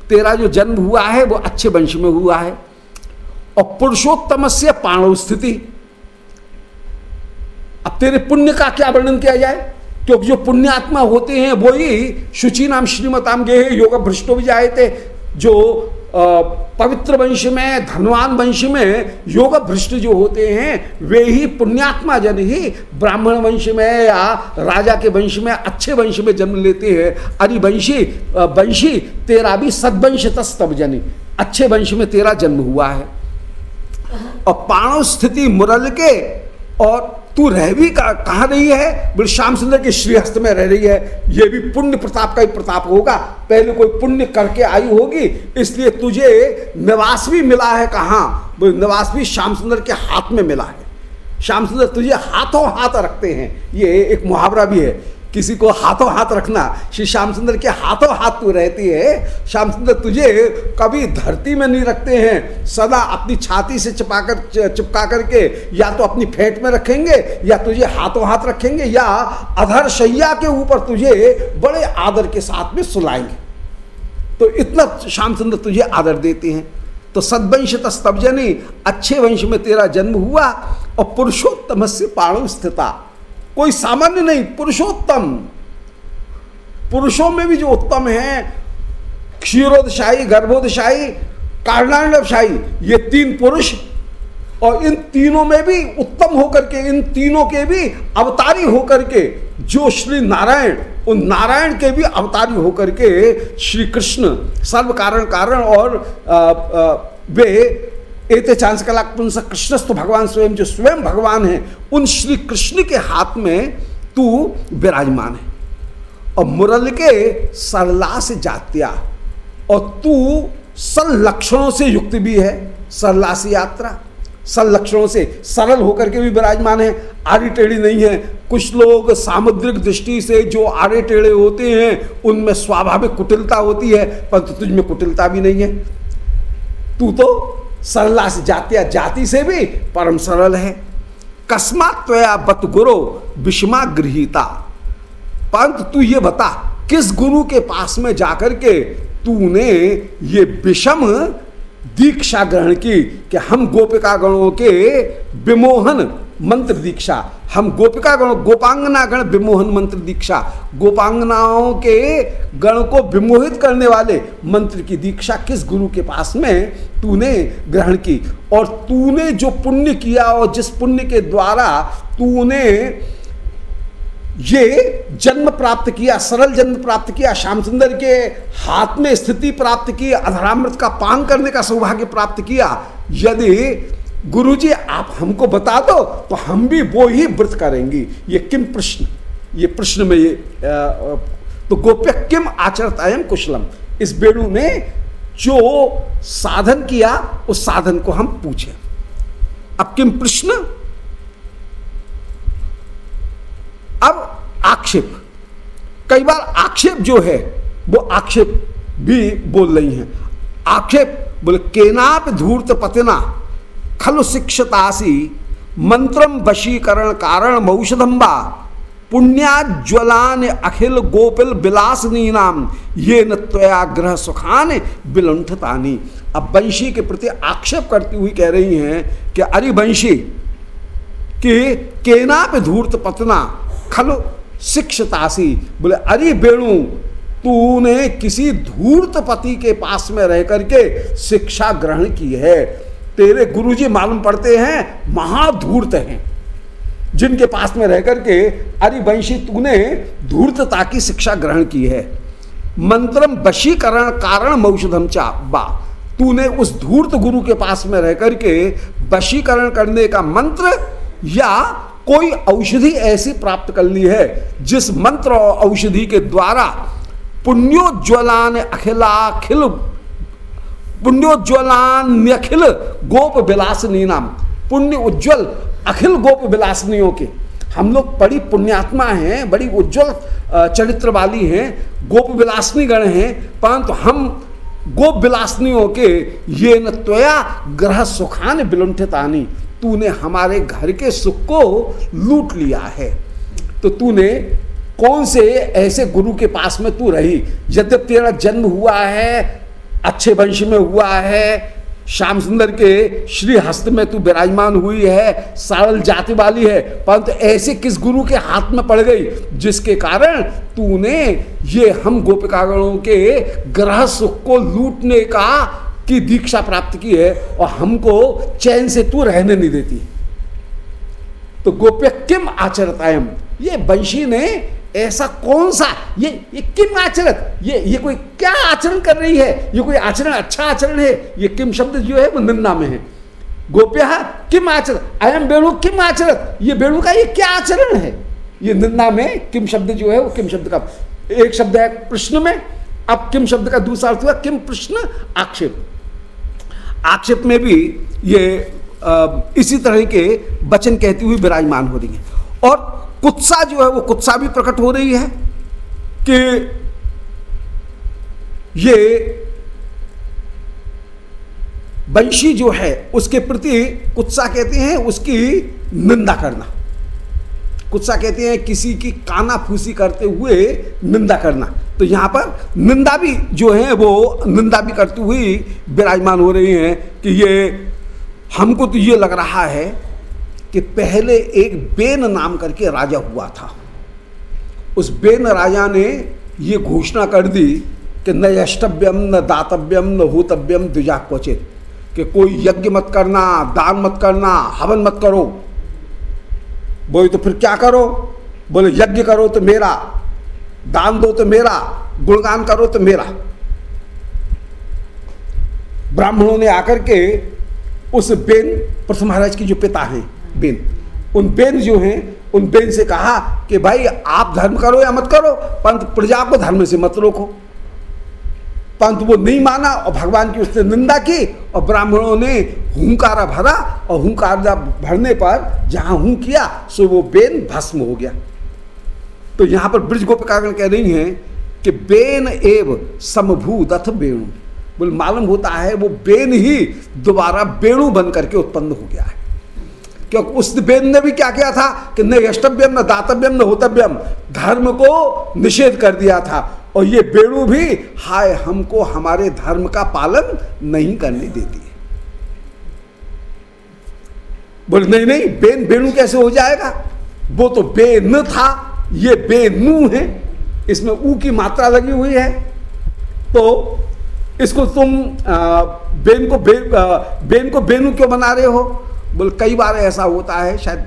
तेरा जो जन्म हुआ है, वो अच्छे वंश में हुआ है। और पुरुषोत्तम से पाणव स्थिति। अब तेरे पुण्य का क्या वर्णन किया जाए? क्योंकि जो पुण्यात्मा होते हैं वो ही शुचि नाम श्रीमताम गे योग भ्रष्टो भी जाए थे जो पवित्र वंश में धनवान वंश में योग भ्रष्ट जो होते हैं वे ही पुण्यात्मा जन ही ब्राह्मण वंश में या राजा के वंश में अच्छे वंश में जन्म लेते हैं। अरे वंशी तेरा भी सदवंश तस्तव जनी अच्छे वंश में तेरा जन्म हुआ है। और पाणव स्थिति मुरल के और तू रह भी कहा रही है? बोले, श्याम सुंदर के श्रीहस्त में रह रही है। ये भी पुण्य प्रताप का ही प्रताप होगा। पहले कोई पुण्य करके आई होगी, इसलिए तुझे निवास भी मिला है कहाँ? बोले, निवास भी श्याम सुंदर के हाथ में मिला है। श्याम सुंदर, तुझे हाथों हाथ रखते हैं। ये एक मुहावरा भी है। किसी को हाथों हाथ रखना। श्री श्याम सुंदर के हाथों हाथ तू रहती है। श्याम सुंदर तुझे कभी धरती में नहीं रखते हैं। सदा अपनी छाती से चिपा कर चिपका करके या तो अपनी फेंट में रखेंगे, या तुझे हाथों हाथ रखेंगे, या अधर शैया के ऊपर तुझे बड़े आदर के साथ में सुलाएँगे। तो इतना श्याम सुंदर तुझे आदर देते हैं। तो सदवंश तस्तब्जनी अच्छे वंश में तेरा जन्म हुआ, और पुरुषोत्तम से पाणु स्थिता। कोई सामान्य नहीं पुरुषोत्तम। पुरुषों में भी जो उत्तम है क्षीरोदशाही गर्भोदशाही कारणांडशाही ये तीन पुरुष और इन तीनों में भी उत्तम होकर के इन तीनों के भी अवतारी होकर के जो श्री नारायण उन नारायण के भी अवतारी होकर के श्री कृष्ण सर्व कारण कारण और आ, आ, वे एते चांस कला पुंस कृष्णस्थ भगवान स्वयं जो स्वयं भगवान है, उन श्री कृष्ण के हाथ में तू विराजमान है। और मुरल के सरला से जात्या, और तू लक्षणों से युक्त भी है सरला से यात्रा सल लक्षणों से सरल होकर के भी विराजमान है आड़ी टेढ़ी नहीं है। कुछ लोग सामुद्रिक दृष्टि से जो आड़े टेढ़े होते हैं, उनमें स्वाभाविक कुटिलता होती है, परंतु तुझ में कुटिलता भी नहीं है। तू तो सरला से जातिया जाति से भी परम सरल है। कस्मात त्वया बत गुरु विषमा गृहिता परंतु तू ये बता, किस गुरु के पास में जाकर के तूने ये विषम दीक्षा ग्रहण की कि हम गोपिका गणों के विमोहन मंत्र दीक्षा। हम गोपिका गण, गोपांगना गण विमोहन मंत्र दीक्षा। गोपांगनाओं के गण को विमोहित करने वाले मंत्र की दीक्षा किस गुरु के पास में तूने ग्रहण की। और तूने जो पुण्य किया और जिस पुण्य के द्वारा तूने ये जन्म प्राप्त किया, सरल जन्म प्राप्त किया, श्याम सुंदर के हाथ में स्थिति प्राप्त की, अधरामृत का पान करने का सौभाग्य प्राप्त किया, यदि गुरुजी, आप हमको बता दो तो हम भी वो ही व्रत करेंगे। ये किम प्रश्न? ये प्रश्न में ये तो गोप्य किम आचरतायम कुशलम? इस बेणु ने जो साधन किया, उस साधन को हम पूछे। अब किम प्रश्न? अब आक्षेप। कई बार आक्षेप जो है, वो आक्षेप भी बोल रही हैं। आक्षेप बोले, केनाप धूर्त पतना। खलु शिक्षतासी मंत्रम वशीकरण कारण मौषधम्बा, पुण्याज्वलान अखिल गोपिल विलासनी नाम ये नया ग्रह सुखान विलुंठतानी अब वंशी के प्रति आक्षेप करती हुई कह रही हैं कि, अरे वंशी, कि केना पे धूर्त पतना, खल शिक्षतासी बोले, अरे बेणु, तूने किसी धूर्त पति के पास में रह करके शिक्षा ग्रहण की है। तेरे गुरुजी मालूम पड़ते हैं, महाधूर्त हैं। जिनके पास में रह करके अरे वंशी तूने धूर्तता की शिक्षा ग्रहण की है। मंत्रम वशीकरण कारण मौषधम चा बा। तूने उस धूर्त गुरु के पास में रह करके वशीकरण करने का मंत्र या कोई औषधि ऐसी प्राप्त कर ली है, जिस मंत्र और औषधि के द्वारा पुण्योज्वलान अखिलाखिल पुण्योज्वलान अखिल गोप विलासनी नाम पुण्य उज्ज्वल अखिल गोप विलासनियों के। हम लोग बड़ी पुण्यात्मा हैं, बड़ी उज्ज्वल चरित्र वाली हैं गोप विलासनी गण हैं, परंतु हम गोप विलासनियों के ये न त्वया ग्रह सुखान विलुंठितानी। तूने हमारे घर के सुख को लूट लिया है। तो तूने कौन से ऐसे गुरु के पास में तू रही? यद्यप तेरा जन्म हुआ है अच्छे वंश में हुआ है। श्याम सुंदर के श्री हस्त में तू विराजमान हुई है, सरल जाति वाली है, परंतु ऐसे किस गुरु के हाथ में पड़ गई, जिसके कारण तूने ये हम गोपिकागणों के ग्रह सुख को लूटने का की दीक्षा प्राप्त की है और हमको चैन से तू रहने नहीं देती? तो गोप्य किम आचरतायम? ये वंशी ने ऐसा कौन सा? ये ये किम आचरण? ये ये कोई क्या आचरण कर रही है? ये कोई आचरण अच्छा आचरण है? ये किम शब्द जो है वो निंदा में है। गोप्य किम आचरण? अयम वेणु किम आचरण? ये वेणु का ये क्या आचरण है? ये निंदा में किम शब्द जो है वो किम शब्द का एक शब्द है प्रश्न में। अब किम शब्द का दूसरा अर्थ हुआ किम प्रश्न आक्षेप। आक्षेप में भी ये आ, इसी तरह के वचन कहती हुई विराजमान हो रही है। और कुत्सा जो है, वो कुत्सा भी प्रकट हो रही है कि ये वंशी जो है, उसके प्रति कुत्सा कहते हैं, उसकी निंदा करना। कुत्सा कहते हैं, किसी की काना फूसी करते हुए निंदा करना। तो यहाँ पर निंदा भी जो है, वो निंदा भी करती हुई विराजमान हो रही हैं कि ये, हमको तो ये लग रहा है कि पहले एक बेन नाम करके राजा हुआ था। उस बेन राजा ने ये घोषणा कर दी कि न यष्टव्यम, न दातव्यम, न होतव्यम द्विजा क्वचित कि कोई यज्ञ मत करना, दान मत करना, हवन मत करो। बोले तो फिर क्या करो? बोले, यज्ञ करो तो मेरा, दान दो तो मेरा, गुणगान करो तो मेरा। ब्राह्मणों ने आकर के उस बेन, प्रथम महाराज के जो पिता हैं बेन उन बेन जो हैं, उन बेन से कहा कि भाई, आप धर्म करो या मत करो पंत प्रजा को धर्म से मत रोको। पंत वो नहीं माना और भगवान की उसने निंदा की और ब्राह्मणों ने हुंकारा भरा और हुंकार भरने पर जहाँ हूँ किया, सो वो बेन भस्म हो गया। तो यहाँ पर ब्रज गोपिकागण कह रही हैं कि बेन एव समभूत बेणु। बोले, मालूम होता है वो बेन ही दोबारा बेणु बन करके उत्पन्न हो गया है। क्योंकि उस वेद ने भी क्या किया था कि न यष्टव्यम न दातव्यम न होतव्यम। धर्म को निषेध कर दिया था। और ये बेणु भी हाय हमको हमारे धर्म का पालन नहीं करने देती बोले नहीं नहीं बेन बेणु कैसे हो जाएगा? वो तो बेन था ये बेनू है। इसमें ऊ की मात्रा लगी हुई है। तो इसको तुम आ, बेन को बे, आ, बेन को बेनू क्यों बना रहे हो? बोले, कई बार ऐसा होता है, शायद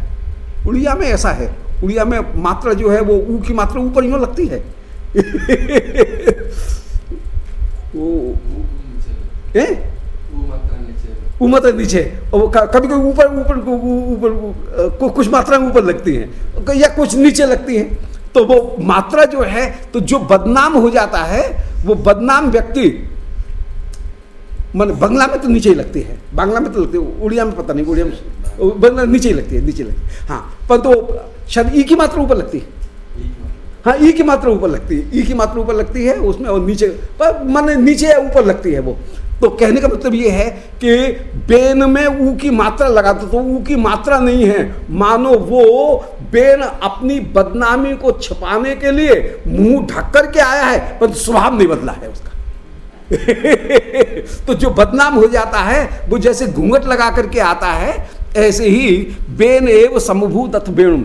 उड़िया में ऐसा है। उड़िया में मात्रा जो है वो ऊ की मात्रा ऊपर यूँ लगती है। वो मात्रा नीचे। और कभी कभी ऊपर ऊपर ऊपर कुछ मात्रा ऊपर लगती हैं। या कुछ नीचे लगती हैं। तो वो मात्रा जो है तो जो बदनाम हो जाता है, वो बदनाम व्यक्ति मन, बंगला में तो नीचे ही लगती है। बांग्ला में तो लगती है, उड़िया में पता नहीं, उड़िया में बंगला नीचे ही लगती है, नीचे लगती है। हाँ पर तो शायद ई की मात्रा ऊपर लगती है। हाँ ई की मात्रा ऊपर लगती है, ई की मात्रा ऊपर लगती है, उसमें और नीचे, पर मन नीचे या ऊपर लगती है वो। तो कहने का मतलब ये है कि बेन में ऊ की मात्रा लगाते तो ऊ की मात्रा नहीं है। मानो वो बेन अपनी बदनामी को छिपाने के लिए मुँह ढक करके आया है पर स्वभाव नहीं बदला है उसका। तो जो बदनाम हो जाता है, वो जैसे घूंघट लगा करके आता है, ऐसे ही बेन एव समभूत अथ वेणु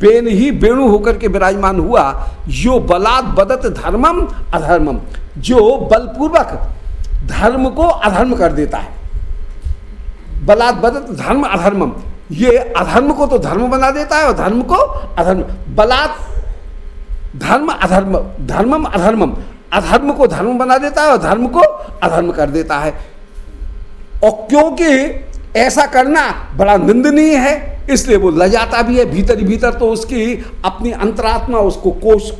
बेन ही वेणु होकर के विराजमान हुआ। जो बलात् बदत धर्मम अधर्मम। जो बलपूर्वक धर्म को अधर्म कर देता है। बलात् बदत धर्म अधर्मम। ये अधर्म को तो धर्म बना देता है और धर्म को अधर्म। बलात् धर्म अधर्म, धर्मम अधर्मम। अधर्म को धर्म बना देता है और धर्म को अधर्म कर देता है। और क्योंकि ऐसा करना बड़ा निंदनीय है, इसलिए वो लजाता भी है, भीतर भीतर तो उसकी अपनी अंतरात्मा, उसको कोस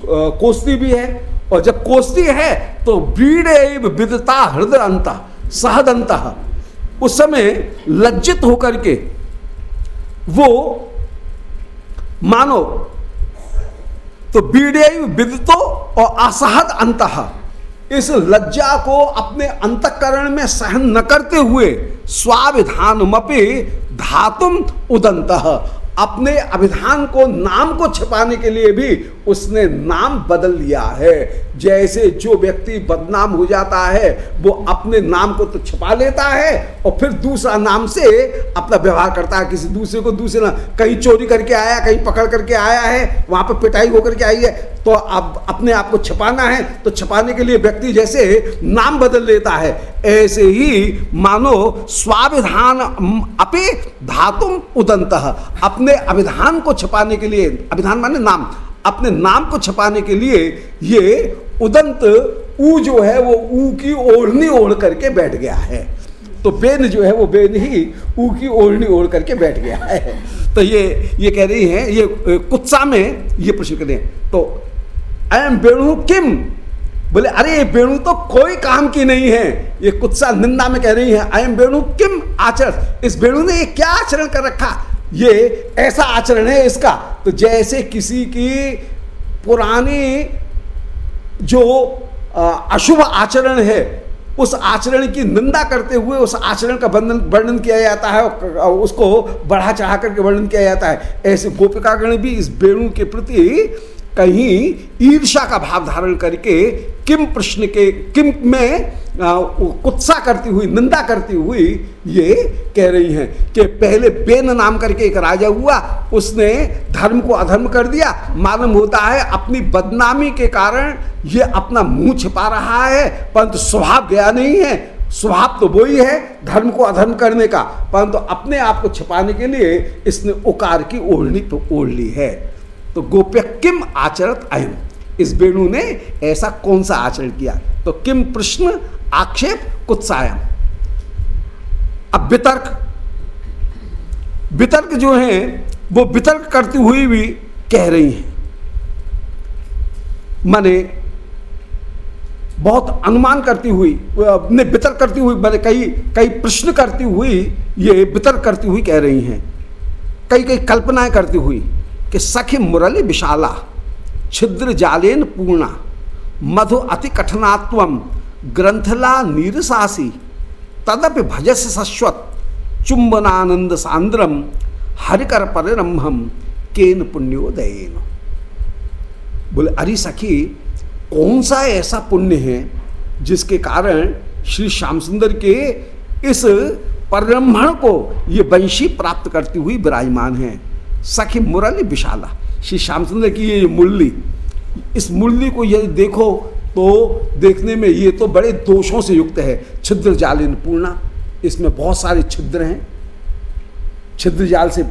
कोसती भी है। और जब कोसती है तो बीड़े विदता हृदय अंत सहद अंत उस समय लज्जित होकर के वो, मानो तो बीड़े विदतो और असहद अंत। इस लज्जा को अपने अंतकरण में सहन न करते हुए स्वाविधानमपि धातुम उदंत अपने अभिधान को, नाम को छिपाने के लिए भी उसने नाम बदल लिया है। जैसे जो व्यक्ति बदनाम हो जाता है, वो अपने नाम को तो छिपा लेता है और फिर दूसरा नाम से अपना व्यवहार करता है। किसी दूसरे को दूसरे नाम कहीं चोरी करके आया, कहीं पकड़ करके आया है, वहाँ पर पिटाई होकर के आई है तो अब अपने आप को छपाना है तो छपाने के लिए व्यक्ति जैसे नाम बदल लेता है। ऐसे ही मानो स्वाभिधान अपे धातुम उदंत। अपने अभिधान को छपाने के लिए, अभिधान माने नाम, अपने नाम को छपाने के लिए ये उदंत ऊ जो है, वो ऊ की ओढ़नी ओढ़ करके बैठ गया है। तो बेन जो है, वो बेन ही ऊ की ओढ़नी ओढ़ करके बैठ गया है। तो ये ये कह रही है, ये, कुत्सा में ये प्रश्न करें तो एम बेणु किम बोले, अरे ये बेणु तो कोई काम की नहीं है। ये कुत्सा निंदा में कह रही है आई एम बेणु किम आचरण। इस बेणु ने ये क्या आचरण कर रखा? ये ऐसा आचरण है इसका। तो जैसे किसी की पुरानी जो अशुभ आचरण है, उस आचरण की निंदा करते हुए उस आचरण का वर्णन वर्णन किया जाता है और उसको बढ़ा चढ़ा करके वर्णन किया जाता है। ऐसे गोपिकागण भी इस वेणु के प्रति कहीं ईर्षा का भाव धारण करके किम प्रश्न के, किम में कुत्सा करती हुई, निंदा करती हुई ये कह रही हैं कि पहले बेन नाम करके एक राजा हुआ, उसने धर्म को अधर्म कर दिया। मालूम होता है अपनी बदनामी के कारण ये अपना मुँह छिपा रहा है, परंतु स्वभाव गया नहीं है। स्वभाव तो वही है, धर्म को अधर्म करने का। परंतु अपने आप को छिपाने के लिए इसने उकार की ओढ़नी तो ओढ़ ली है। तो गोप्य किम आचरत अयम? इस वेणु ने ऐसा कौन सा आचरण किया? तो किम प्रश्न आक्षेप कुत्सायम। अब वितर्क। वितर्क जो है, वो वितर्क करती हुई भी कह रही हैं। माने बहुत अनुमान करती हुई ने वितर्क करती हुई, मैंने कई कई प्रश्न करती हुई ये वितर्क करती हुई कह रही हैं। कई कई कल्पनाएँ करती हुई। कि सखी मुरली विशाला, छिद्र जालेन पूर्णा, मधु अति कठनात्व, ग्रंथला नीरसासी, तदपि भजस सश्वत चुंबनानंद सांद्रम हरिकर परिरंभम केन पुण्योदयन। बोले, अरे सखी, कौन सा ऐसा पुण्य है जिसके कारण श्री श्याम सुंदर के इस परब्रह्मण को ये वंशी प्राप्त करती हुई विराजमान है? सखी मुरली विशाला। श्री श्यामचंद्र की ये मुरली। इस मुरली को यदि देखो तो देखने में ये तो बड़े दोषों से युक्त है। छिद्र जालिन पूर्णा, इसमें बहुत सारे छिद्र हैं। छिद्र जाल से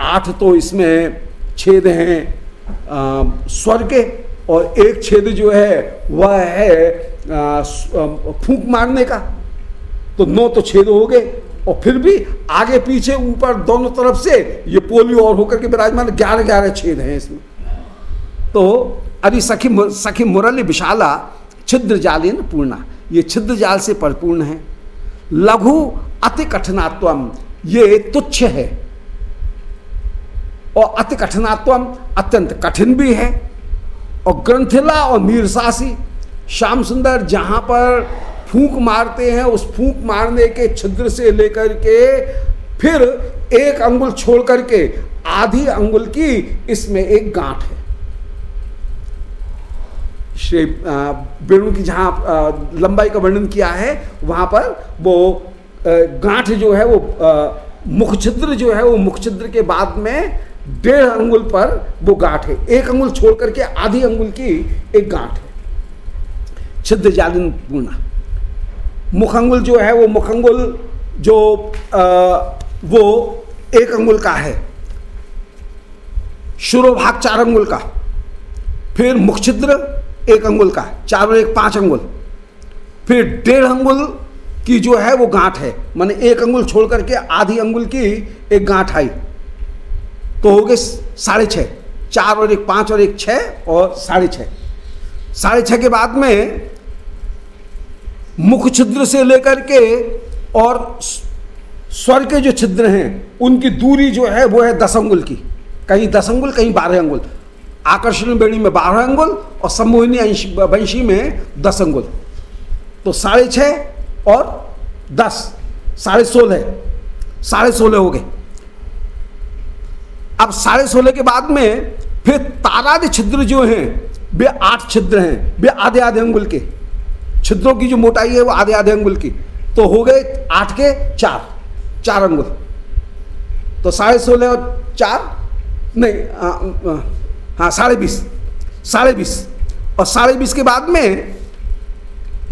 आठ तो इसमें छेद हैं स्वर के, और एक छेद जो है, वह है फूंक मारने का। तो नौ तो छेद हो गए। और फिर भी आगे पीछे ऊपर दोनों तरफ़ से ये पोलियो और होकर के विराजमान ग्यारह ग्यारह छेद हैं इसमें। तो अरे सखी सखी मुरली, विशाला छिद्र जालीन पूर्णा, ये छिद्र जाल से परिपूर्ण है। लघु अति कठिनात्वम ये तुच्छ है। और अति कठिनात्वम अत्यंत कठिन भी है। और ग्रंथिला और नीरसासी श्याम सुंदर जहाँ पर फूंक मारते हैं, उस फूंक मारने के छिद्र से लेकर के फिर एक अंगुल छोड़ करके आधी अंगुल की इसमें एक गांठ है। श्री वेणु की जहाँ लंबाई का वर्णन किया है, वहाँ पर वो गांठ जो है वो मुख छिद्र जो है वो मुख छिद्र के बाद में डेढ़ अंगुल पर वो गांठ है। एक अंगुल छोड़ करके आधी अंगुल की एक गांठ है। छिद्र जालिन पूर्णा। मुखंगुल जो है वो मुखंगुल जो आ, वो एक अंगुल का है। शुरोभाग चार अंगुल का। फिर मुख छिद्र एक अंगुल का चार और एक पाँच अंगुल। फिर डेढ़ अंगुल की जो है वो गांठ है। माने एक अंगुल छोड़ करके आधी अंगुल की एक गांठ आई। तो हो गए साढ़े छः चार और एक पाँच और एक छः और साढ़े छः साढ़े छः के बाद में मुख छिद्र से लेकर के और स्वर के जो छिद्र हैं, उनकी दूरी जो है, वो है दस अंगुल की। कहीं दस अंगुल, कहीं बारह अंगुल। आकर्षण बेणी में बारह अंगुल और सम्मोहिनी वंशी में दस अंगुल। तो साढ़े छः और दस, साढ़े सोलह साढ़े सोलह हो गए। अब साढ़े सोलह के बाद में फिर तारादि छिद्र जो हैं, वे आठ छिद्र हैं, वे आधे आधे अंगुल के। छिद्रों की जो मोटाई है वो आधे आधे अंगुल की। तो हो गए आठ के चार। चार अंगुल। तो साढ़े सोलह और चार? नहीं हाँ साढ़े बीस। साढ़े बीस। और साढ़े बीस के बाद में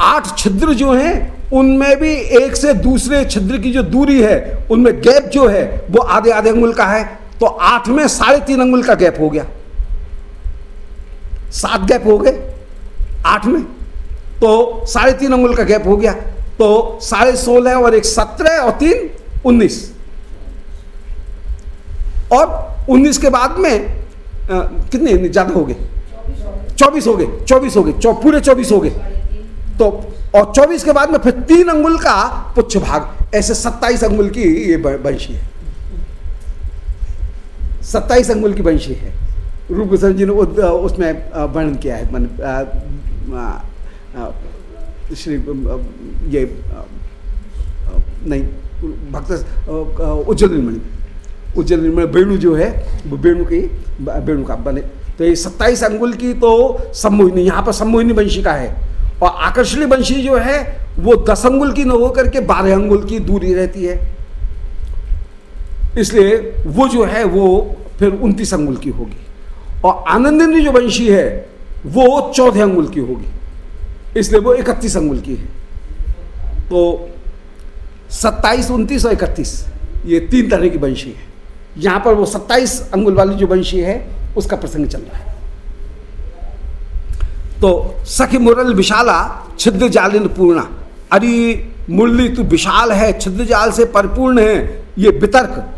आठ छिद्र जो हैं, उनमें भी एक से दूसरे छिद्र की जो दूरी है, उनमें गैप जो है, वो आधे आधे अंगुल का है। तो आठ में साढ़े तीन अंगुल का गैप हो गया। सात गैप हो गए आठ में। तो साढ़े तीन अंगुल का गैप हो गया। तो साढ़े सोलह और एक सत्रह और तीन उन्नीस। और उन्नीस के बाद में आ, कितने ज़्यादा हो गए? चौबीस हो गए चौबीस हो गए चौ, पूरे चौबीस हो गए। तो और चौबीस के बाद में फिर तीन अंगुल का पुच्छ भाग। ऐसे सत्ताईस अंगुल की ये वंशी है। सत्ताईस अंगुल की वंशी है। रूप गोस्वामी जी ने उसमें वर्णन किया है मन श्री ये नहीं, भक्त उज्जवल निर्मणि उज्जवल निर्मण वेणु जो है, वो वेणु की वेणु का बने। तो ये सत्ताईस अंगुल की तो सम्मोहिनी यहाँ पर सम्मोहिनी वंशी का है। और आकर्षणी वंशी जो है, वो दस अंगुल की न होकर के बारह अंगुल की दूरी रहती है। इसलिए वो जो है, वो फिर उनतीस अंगुल की होगी। और आनंदिनी जो वंशी है, वो चौदह अंगुल की होगी। इसलिए वो इकतीस अंगुल की है। तो सत्ताईस, उनतीस और इकतीस, ये तीन तरह की वंशी है। यहाँ पर वो सत्ताईस अंगुल वाली जो वंशी है, उसका प्रसंग चल रहा है। तो सखी मुरल विशाला, छिद्र जालिन पूर्णा। अरे, मुरली तू विशाल है, छिद्र जाल से परिपूर्ण है, ये वितर्क।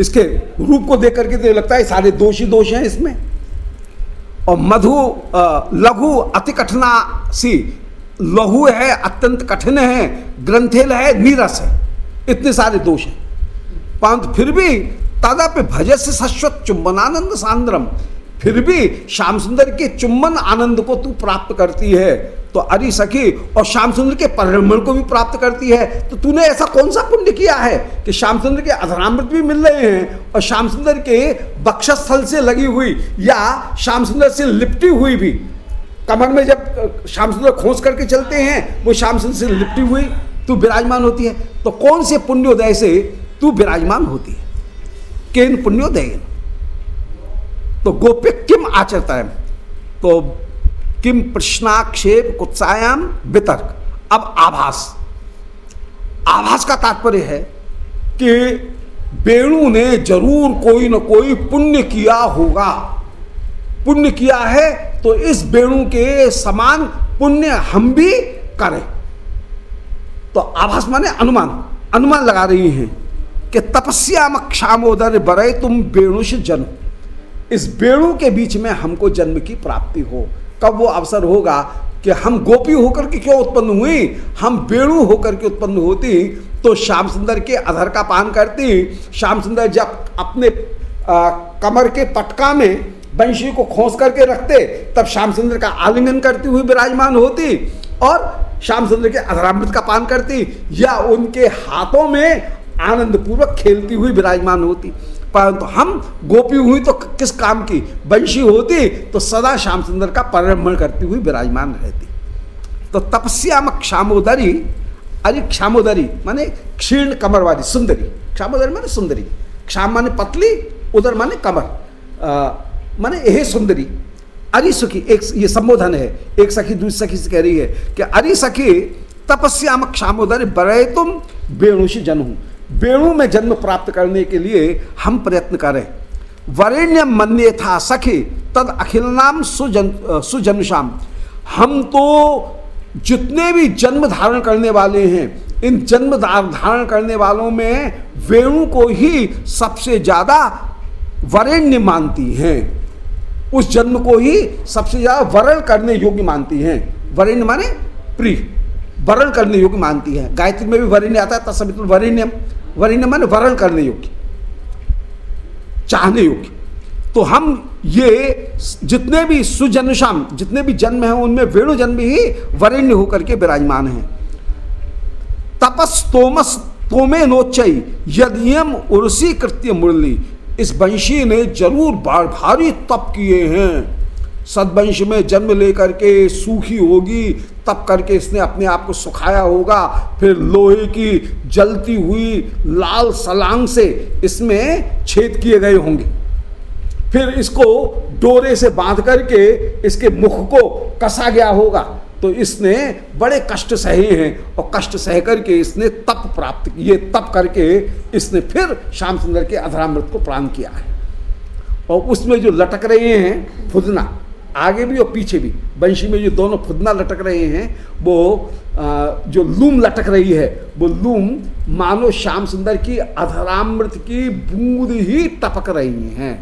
इसके रूप को देख करके तो लगता है सारे दोषी दोष हैं इसमें। और मधु लघु अति कठिना सी। लघु है, अत्यंत कठिन है, ग्रंथिल है, नीरस है। इतने सारे दोष हैं। परंतु फिर भी तदप भजस शाश्वत चुंबनानंद सांद्रम फिर भी श्याम सुंदर के चुम्बन आनंद को तू प्राप्त करती है। तो अरे सखी, और श्याम सुंदर के परिमण को भी प्राप्त करती है। तो तूने ऐसा कौन सा पुण्य किया है कि श्याम सुंदर के अधरामृत भी मिल रहे हैं और श्याम सुंदर के बक्षस्थल से लगी हुई या श्याम सुंदर से लिपटी हुई भी? कमर में जब श्याम सुंदर खोस करके चलते हैं, वो श्याम सुंदर से लिपटी हुई, तू विराजमान होती है। तो कौन से पुण्योदय से तू विराजमान होती है? केन पुण्योदय तो गोप्य किम आचरता है तो किम प्रश्नाक्षेप कुत्सायाम वितर्क। अब आभास। आभास का तात्पर्य है कि वेणु ने ज़रूर कोई न कोई पुण्य किया होगा। पुण्य किया है तो इस वेणु के समान पुण्य हम भी करें। तो आभास माने अनुमान। अनुमान लगा रही हैं कि तपस्या क्षामोदर बरे तुम वेणुष जन्म इस वेणु के बीच में हमको जन्म की प्राप्ति हो। कब वो अवसर होगा कि हम गोपी होकर के क्यों उत्पन्न हुई? हम वेणु होकर के उत्पन्न होती तो श्याम सुंदर के अधर का पान करती। श्याम सुंदर जब अपने आ, कमर के पटका में बंशी को खोस करके रखते तब श्याम सुंदर का आलिंगन करती हुई विराजमान होती और श्याम सुंदर के अधरामृत का पान करती या उनके हाथों में आनंद पूर्वक खेलती हुई विराजमान होती। परंतु हम गोपी हुई तो किस काम की? वंशी होती तो सदा श्याम सुंदर का परिभ्रमण करती हुई विराजमान रहती। तो तपस्या में क्षामोदरी, अरे क्षामोदरी, माने क्षीर्ण कमर वाली सुंदरी। क्षामोदरी माने सुंदरी। क्षाम माने पतली उधर माने कमर। माने यह सुंदरी। अरि सखी, एक ये संबोधन है। एक सखी दूसरी सखी से कह रही है कि अरि सखी, तपस्याम क्षामोदर बड़े तुम बेणुषि जन्म वेणु में जन्म प्राप्त करने के लिए हम प्रयत्न करें। वरेण्य मन्य था सखी, तद अखिल नाम सुजन सुजन्मशाम हम तो जितने भी जन्म धारण करने वाले हैं, इन जन्म धारण करने वालों में वेणु को ही सबसे ज़्यादा वरेण्य मानती हैं। उस जन्म को ही सबसे ज़्यादा वरण करने योग्य मानती हैं। वरेण्य माने प्रिय वरण करने योग्य मानती है। गायत्री में भी वरिण्य आता है तत्सवित वरिण्यम वरिण्य माने वरण करने योग्य, चाहने योग्य। तो हम ये जितने भी सुजन्मशाम जितने भी जन्म हैं, उनमें वेणु जन्म ही वरिण्य होकर के विराजमान है। तपस तोमस तोमे नोचई यदियम उर्सी कृत्य मुरली। इस वंशी ने ज़रूर भारी तप किए हैं। सदवंश में जन्म लेकर के सूखी होगी तप करके इसने अपने आप को सुखाया होगा। फिर लोहे की जलती हुई लाल सलांग से इसमें छेद किए गए होंगे। फिर इसको डोरे से बाँध करके इसके मुख को कसा गया होगा। तो इसने बड़े कष्ट सहे हैं और कष्ट सह करके इसने तप प्राप्त किए। तप करके इसने फिर श्याम सुंदर के अधरामृत को प्राण किया है। और उसमें जो लटक रहे हैं, फुदना आगे भी और पीछे भी। बंशी में जो दोनों फुदना लटक रहे हैं वो जो लूम लटक रही है वो लूम मानो श्याम सुंदर की अधरामृत की बूंद ही टपक रही हैं।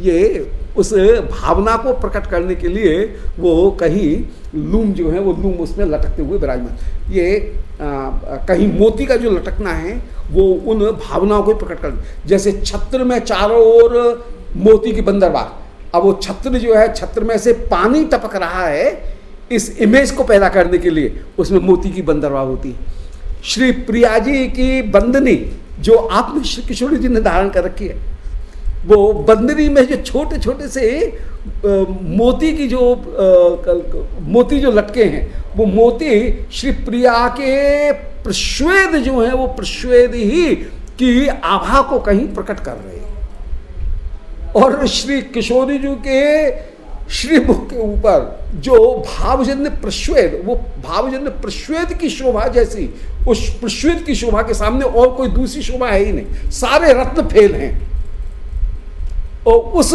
ये उस भावना को प्रकट करने के लिए वो कहीं लूम जो है वो लूम उसमें लटकते हुए विराजमान। ये आ, कहीं मोती का जो लटकना है वो उन भावनाओं को प्रकट कर जैसे छत्र में चारों ओर मोती की बंदरवार अब वो छत्र जो है, छत्र में से पानी टपक रहा है इस इमेज को पैदा करने के लिए। उसमें मोती की बंदरवाह होती है। श्री प्रिया जी की बंदनी जो आपने श्री किशोरी जी ने धारण कर रखी है, वो बंदनी में जो छोटे छोटे से मोती की जो मोती जो लटके हैं, वो मोती श्री प्रिया के प्रश्वेद जो है, वो प्रश्वेद ही की आभा को कहीं प्रकट कर रहे हैं। और श्री किशोरी जी के श्रीमुख के ऊपर जो भावजन्य प्रश्वेद, वो भावजन्य प्रश्वेद की शोभा जैसी, उस प्रश्वेद की शोभा के सामने और कोई दूसरी शोभा है ही नहीं। सारे रत्न फेल हैं। और उस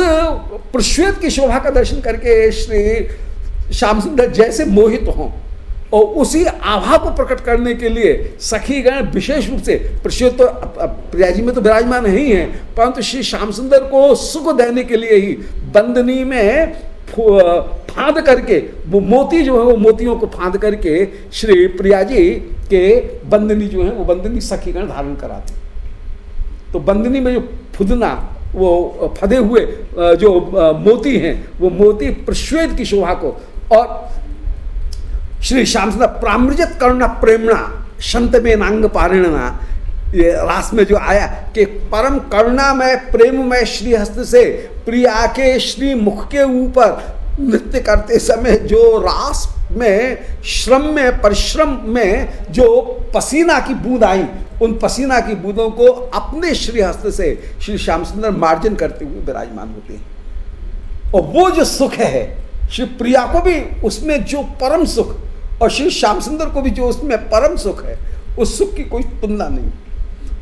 प्रश्वेद की शोभा का दर्शन करके श्री श्याम सुंदर जैसे मोहित हों। और उसी आभा को प्रकट करने के लिए सखी गण विशेष रूप से प्रश्वेद तो प्रयाजी में तो विराजमान नहीं है, परंतु श्री श्याम सुंदर को सुख देने के लिए ही बंदनी में फांद करके, वो मोती जो है, वो मोतियों को फांद करके श्री प्रियाजी के बंदनी जो है, वो बंदनी सखीगण धारण कराते। तो बंदनी में जो फुदना, वो फदे हुए जो मोती हैं, वो मोती प्रश्वेद की शोभा को, और श्री श्याम सुंदर प्रामृजत करुणा प्रेमणा संत में नांग पारिणना ये रास में जो आया कि परम करुणा में प्रेम में श्री हस्त से प्रिया के श्री मुख के ऊपर नृत्य करते समय जो रास में श्रम में परिश्रम में जो पसीना की बूंद आई उन पसीना की बूंदों को अपने श्री हस्त से श्री श्याम सुंदर मार्जन करते हुए विराजमान होते हैं। और वो जो सुख है, श्री प्रिया को भी उसमें जो परम सुख और श्री श्याम सुंदर को भी जो उसमें परम सुख है उस सुख की कोई तुलना नहीं।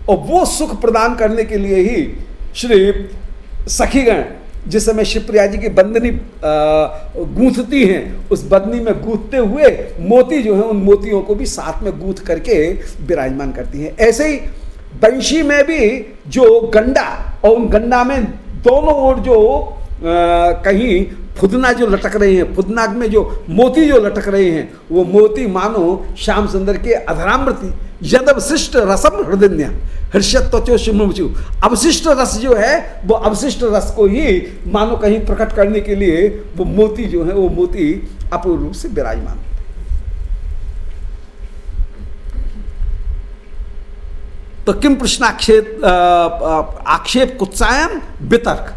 और वो सुख प्रदान करने के लिए ही श्री सखीगण जिस समय शिवप्रिया जी की बंदनी गूंथती हैं उस बंदनी में गूंथते हुए मोती जो है उन मोतियों को भी साथ में गूंथ करके विराजमान करती हैं। ऐसे ही बंशी में भी जो गंडा और उन गंडा में दोनों ओर जो आ, कहीं फुदना जो लटक रहे हैं फुदना में जो मोती जो लटक रहे हैं, वो मोती मानो श्याम सुंदर के अधरामृति यदवशिष्ट रसम हृदय हर्षत्वचो शिमचु अवशिष्ट रस जो है, वो अवशिष्ट रस को ही मानो कहीं प्रकट करने के लिए वो मोती जो है, वो मोती अपूर्ण रूप से विराजमान। तो किम प्रश्नाक्षेप आक्षेप कुत्सायन? वितर्क।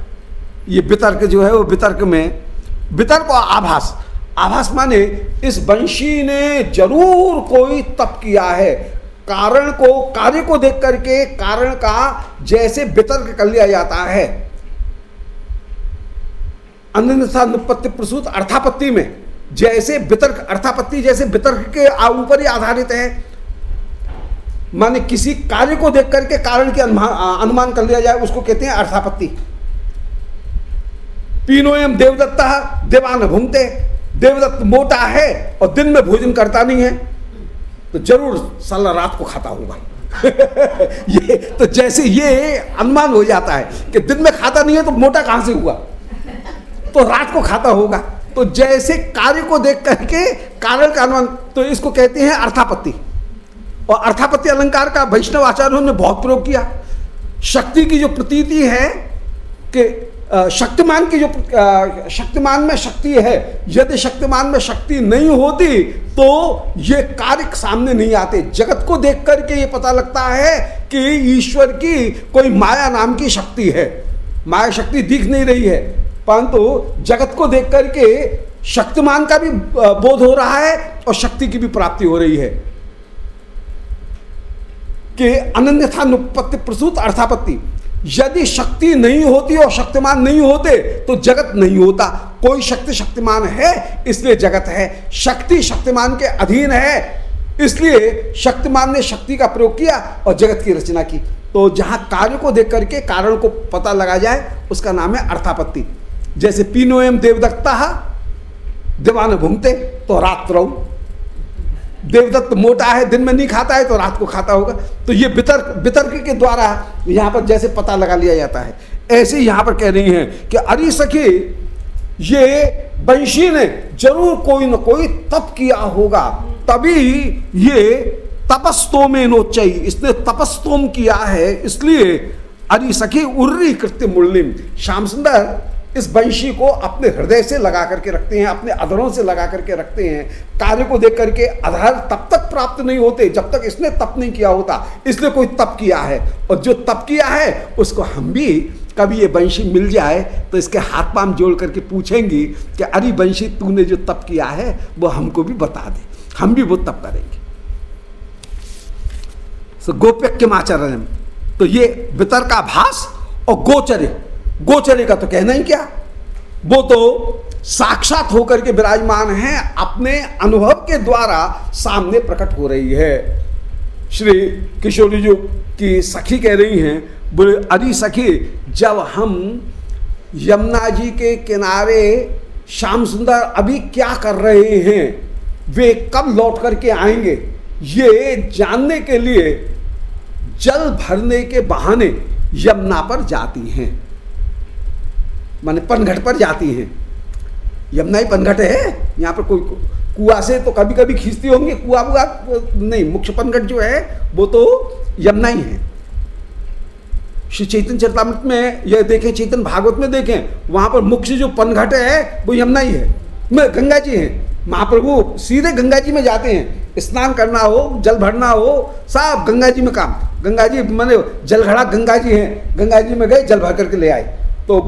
ये वितर्क जो है, वो वितर्क में वितर्क और आभास। आभास माने इस वंशी ने ज़रूर कोई तप किया है। कारण को, कार्य को देख करके कारण का जैसे वितर्क कर लिया जाता है। अनुपत्ति प्रसूत अर्थापत्ति में जैसे वितर्क, अर्थापत्ति जैसे वितर्क के ऊपर ही आधारित है। माने किसी कार्य को देख करके कारण के अनुमान कर लिया जाए, उसको कहते हैं अर्थापत्ति। एम देवदत्ता देवान भूंगते देवदत्त मोटा है और दिन में भोजन करता नहीं है। तो ज़रूर साला रात को खाता होगा। ये तो जैसे ये अनुमान हो जाता है कि दिन में खाता नहीं है तो मोटा कहाँ से हुआ? तो रात को खाता होगा। तो जैसे कार्य को देख करके कारण का अनुमान तो इसको कहते हैं अर्थापत्ति। और अर्थापत्ति अलंकार का वैष्णव आचार्यों ने बहुत प्रयोग किया। शक्ति की जो प्रतीति है कि शक्तिमान की जो शक्तिमान में शक्ति है, यदि शक्तिमान में शक्ति नहीं होती तो ये कार्य सामने नहीं आते। जगत को देख करके ये पता लगता है कि ईश्वर की कोई माया नाम की शक्ति है। माया शक्ति दिख नहीं रही है। परंतु जगत को देख करके शक्तिमान का भी बोध हो रहा है और शक्ति की भी प्राप्ति हो रही है। कि अनन्यथा नुपत्ति प्रसूत अर्थापत्ति। यदि शक्ति नहीं होती और शक्तिमान नहीं होते तो जगत नहीं होता। कोई शक्ति शक्तिमान है, इसलिए जगत है। शक्ति शक्तिमान के अधीन है, इसलिए शक्तिमान ने शक्ति का प्रयोग किया और जगत की रचना की। तो जहाँ कार्य को देख करके कारण को पता लगा जाए, उसका नाम है अर्थापत्ति। जैसे पीनो एम देवदत्ता दीवान भूंगते तो रात्र देवदत्त मोटा है, दिन में नहीं खाता है तो रात को खाता होगा। तो ये वितर्क वितर्क के द्वारा यहाँ पर जैसे पता लगा लिया जाता है। ऐसे यहाँ पर कह रही हैं कि, अरे सखी, ये वंशी ने ज़रूर कोई न कोई तप किया होगा। तभी ये तपस्तोम नोचई इसने तपस्तोम किया है, इसलिए अरे सखी, उर्री कृत्य मुरलिम। श्याम सुंदर इस वंशी को अपने हृदय से लगा करके रखते हैं, अपने अधरों से लगा करके रखते हैं। कार्य को देख करके अधर तब तक प्राप्त नहीं होते जब तक इसने तप नहीं किया होता। इसने कोई तप किया है और जो तप किया है, उसको हम भी कभी ये वंशी मिल जाए तो इसके हाथ पाम जोड़ करके पूछेंगी कि, अरे वंशी तूने जो तप किया है, वो हमको भी बता दे। हम भी वो तप करेंगे। तो गोप्यक्यमाचरण तो ये वितर का भाष और गोचर्य गोचरे का तो कहना ही क्या? वो तो साक्षात होकर के विराजमान है, अपने अनुभव के द्वारा सामने प्रकट हो रही है। श्री किशोरी जी की सखी कह रही हैं, बोले, अरे सखी, जब हम यमुना जी के किनारे श्याम सुंदर अभी क्या कर रहे हैं? वे कब लौट करके आएँगे? ये जानने के लिए जल भरने के बहाने यमुना पर जाती हैं। माने पनघट पर जाती हैं। यमुना ही पनघट है। यहाँ पर कोई कुआ से तो कभी कभी खींचती होंगी। कुआ वुआ नहीं, मुख्य पनघट जो है, वो तो यमुना ही है। श्री चैतन्य चरतामृत में यह देखें चैतन भागवत में देखें, वहाँ पर मुख्य जो पनघट है, वो यमुना ही है। मैं गंगा जी है। महाप्रभु सीधे गंगा जी में जाते हैं। स्नान करना हो, जल भरना हो, साफ़ गंगा जी में काम। गंगा जी मैंने जल घड़ा गंगा जी हैं। गंगा जी में गए, जल भर करके ले आए। तो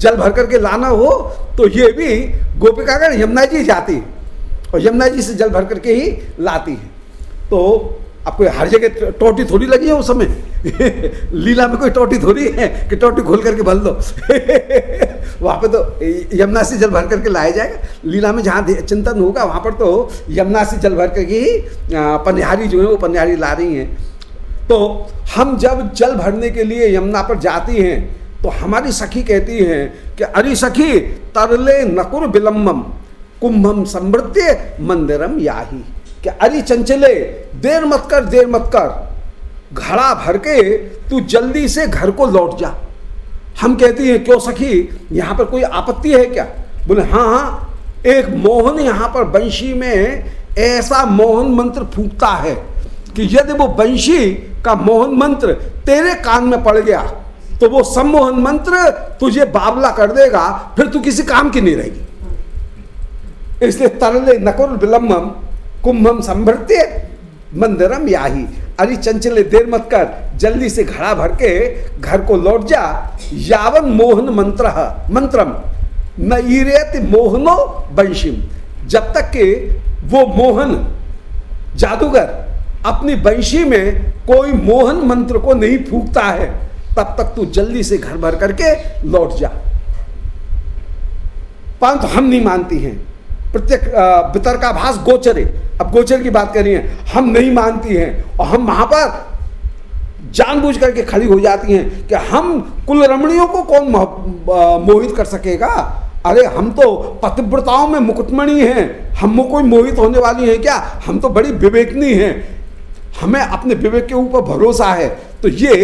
जल भर करके लाना हो तो ये भी गोपिकागण यमुना जी जाती और यमुना जी से जल भर करके ही लाती है। तो आपको हर जगह टोटी थोड़ी लगी है उस समय। लीला में कोई टोटी थोड़ी है कि टोटी खोल करके भर दो वहाँ पे तो यमुना से जल भर करके लाया जाएगा। लीला में जहाँ चिंतन होगा, वहाँ पर तो यमुना से जल भर करके ही पनिहारी जो है वो पनिहारी ला रही हैं। तो हम जब जल भरने के लिए यमुना पर जाती हैं तो हमारी सखी कहती हैं कि, अरे सखी, तरले नकुर विलम्बम, कुंभम समृत्य मंदिरम याही। कि, अरे चंचले, देर मत कर, देर मत कर। घड़ा भर के तू जल्दी से घर को लौट जा। हम कहती हैं, क्यों सखी, यहाँ पर कोई आपत्ति है क्या? बोले हाँ हाँ एक मोहन यहाँ पर बंशी में ऐसा मोहन मंत्र फूकता है कि यदि वो बंशी का मोहन मंत्र तेरे कान में पड़ गया तो वो सम्मोहन मंत्र तुझे बाबला कर देगा, फिर तू किसी काम की नहीं रहेगी। इसलिए तरले नकुल विलम्बम कुंभम संभृत्य मंदिरम याही। अरे चंचले, देर मत कर, जल्दी से घड़ा भर के घर को लौट जा। यावन मोहन मंत्र, मंत्रम न ईरेत मोहनो वंशिम। जब तक के वो मोहन जादूगर अपनी वंशी में कोई मोहन मंत्र को नहीं फूकता है तब तक तू जल्दी से घर भर करके लौट जा। परंतु हम नहीं मानती हैं। प्रत्येक वितर्काभास गोचरे। अब गोचर की बात कर रही हैं हम नहीं मानती हैं और हम वहाँ पर जानबूझ करके खड़ी हो जाती हैं कि हम कुल रमणियों को कौन मोहित कर सकेगा? अरे, हम तो पतिव्रताओं में मुकुटमणि हैं। हम कोई मोहित होने वाली हैं क्या? हम तो बड़ी विवेकनी हैं। हमें अपने विवेक के ऊपर भरोसा है। तो ये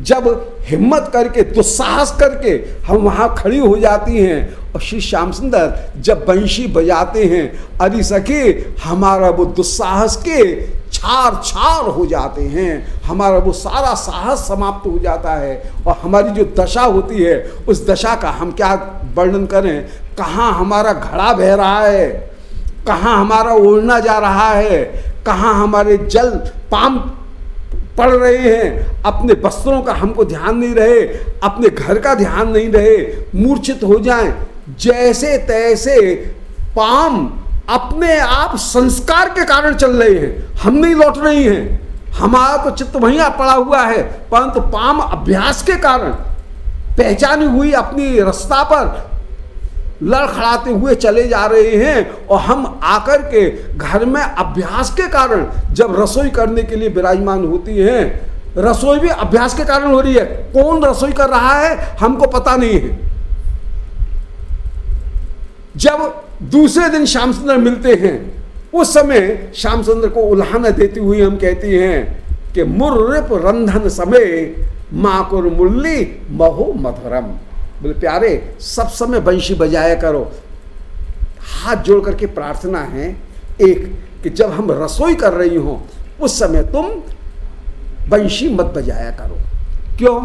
जब हिम्मत करके, दुस्साहस करके हम वहाँ खड़ी हो जाती हैं, और श्री श्याम सुंदर जब बंशी बजाते हैं, अरे सखी, हमारा वो दुस्साहस के छार छार हो जाते हैं, हमारा वो सारा साहस समाप्त हो जाता है, और हमारी जो दशा होती है, उस दशा का हम क्या वर्णन करें? कहाँ हमारा घड़ा बह रहा है? कहाँ हमारा ओढ़ना जा रहा है? कहाँ हमारे जल, पाम पढ़ रहे हैं, अपने वस्त्रों का हमको ध्यान नहीं रहे, अपने घर का ध्यान नहीं रहे, मूर्छित हो जाएँ। जैसे तैसे पाम अपने आप संस्कार के कारण चल रहे हैं। हम नहीं लौट रही हैं। हमारा तो चित्त वहीं पड़ा हुआ है, परंतु पाम अभ्यास के कारण, पहचानी हुई अपनी रास्ता पर लड़खड़ाते हुए चले जा रहे हैं और हम आकर के घर में अभ्यास के कारण जब रसोई करने के लिए विराजमान होती हैं, रसोई भी अभ्यास के कारण हो रही है। कौन रसोई कर रहा है, हमको पता नहीं है। जब दूसरे दिन श्याम सुंदर मिलते हैं, उस समय श्याम सुंदर को उल्हाना देती हुई हम कहती हैं कि मुर्रिप रंधन समय माकुर मुरली महो मधुरम। बोले, प्यारे, सब समय बंशी बजाया करो। हाथ जोड़ करके प्रार्थना है, एक, कि जब हम रसोई कर रही हो, उस समय तुम बंशी मत बजाया करो। क्यों?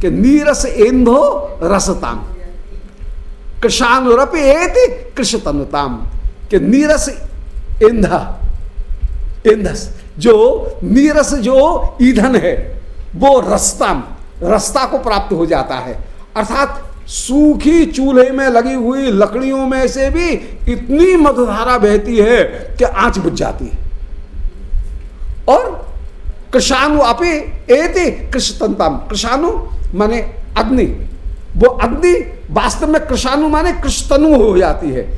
कि नीरस एंधो रसताम। कृषानुरप एति कृषतनुताम। के नीरस इंधा इंधस जो नीरस, जो ईंधन है, वो रस्ता रस्ता को प्राप्त हो जाता है। अर्थात सूखी चूल्हे में लगी हुई लकड़ियों में से भी इतनी मधुधारा बहती है कि आँच बुझ जाती है। और कृषाणु अपे एते कृषाणु माने अग्नि। वो अग्नि वास्तव में कृषाणु माने कृष्णतनु हो जाती है।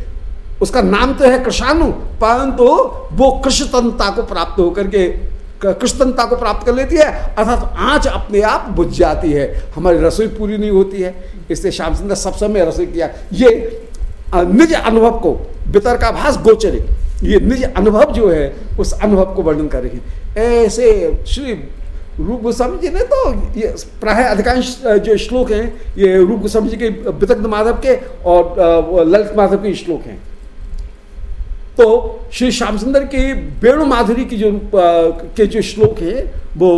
उसका नाम तो है कृषाणु परंतु वो कृष्णतंता को प्राप्त होकर के कृष्णता को प्राप्त कर लेती है, अर्थात आँच अपने आप बुझ जाती है। हमारी रसोई पूरी नहीं होती है। इसलिए श्याम सुंदर सब समय रसोई किया। ये निज अनुभव को बितर का भाष गोचरिक ये निज अनुभव जो है, उस अनुभव को वर्णन कर रही ऐसे श्री रूप गोस्वामी जी ने तो ये प्राय अधिकांश जो श्लोक हैं, ये रूप गोस्वामी जी के विदग्ध माधव के और ललित माधव के श्लोक हैं। तो श्री श्याम सुंदर की वेणु माधुरी की जो के जो श्लोक है, वो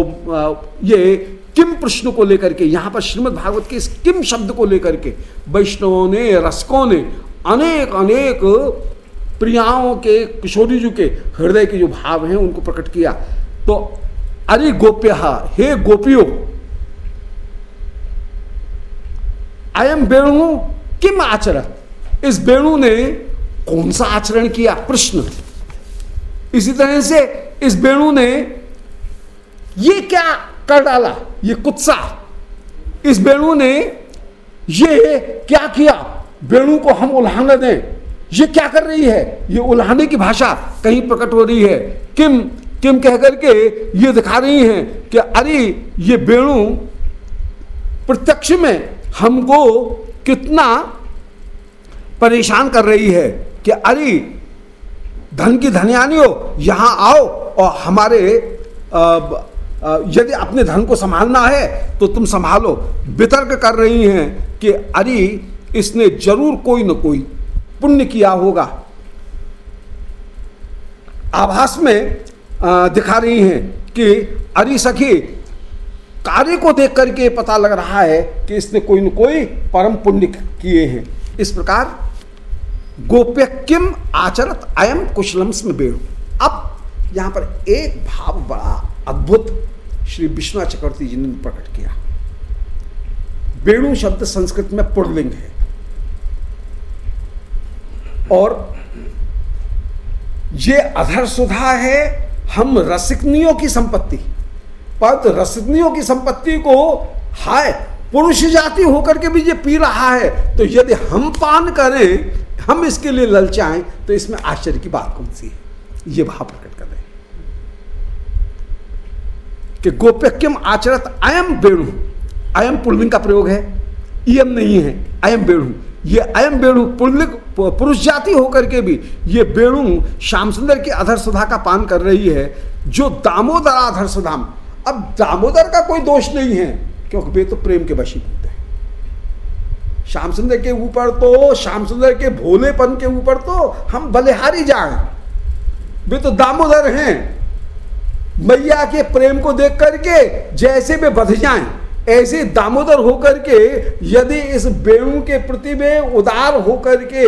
ये किम प्रश्न को लेकर के, यहाँ पर श्रीमद् भागवत के इस किम शब्द को लेकर के वैष्णवों ने, रसकों ने अनेक अनेक प्रियाओं के, किशोरी जी के हृदय के जो भाव हैं, उनको प्रकट किया। तो अरे गोप्य, हे गोपियों अयम वेणु किम आचरण इस वेणु ने कौन सा आचरण किया? प्रश्न। इसी तरह से इस वेणु ने ये क्या कर डाला? ये कुत्सा। इस वेणु ने ये क्या किया? वेणु को हम उल्हाना दें। ये क्या कर रही है? ये उल्हाने की भाषा कहीं प्रकट हो रही है। किम किम कह करके ये दिखा रही हैं कि अरे, ये वेणु प्रत्यक्ष में हमको कितना परेशान कर रही है। कि अरे, धन की धनियानी हो यहाँ आओ और हमारे यदि अपने धन को संभालना है तो तुम संभालो। वितर्क कर रही हैं कि अरे, इसने ज़रूर कोई न कोई पुण्य किया होगा। आभास में दिखा रही हैं कि अरे, सखी, कार्य को देख करके पता लग रहा है कि इसने कोई न कोई परम पुण्य किए हैं। इस प्रकार गोप्य किम आचरत अयम कुशलम स्म बेणु अब यहाँ पर एक भाव बड़ा अद्भुत श्री विष्णु चक्रवर्ती जी ने प्रकट किया। वेणु शब्द संस्कृत में पुरलिंग है। और ये अधर सुधा है, हम रसिकनियों की संपत्ति। परंतु रसिकनियों की संपत्ति को, हाय, पुरुष जाति होकर के भी ये पी रहा है तो यदि हम पान करें हम इसके लिए ललचाएँ तो इसमें आश्चर्य की बात कौन सी है? ये भाव प्रकट कर रहे हैं कि गोप्यक्यम आचरत अयम वेणु अयम पुल्लिंग का प्रयोग है। इम नहीं है। अयम वेणु ये अयम वेणु पुल्लिंग पुरुष जाति होकर के भी ये वेणु श्याम सुंदर की अधर सुधा का पान कर रही है, जो दामोदर अधर सुधाम अब दामोदर का कोई दोष नहीं है, क्योंकि वे तो प्रेम के वशीभूत श्याम सुंदर के ऊपर तो श्याम सुंदर के भोलेपन के ऊपर तो हम बलिहारी जाए। वे तो दामोदर हैं। मैया के प्रेम को देख करके जैसे वे बध जाएँ। ऐसे दामोदर होकर के यदि इस वेणु के प्रति में उदार होकर के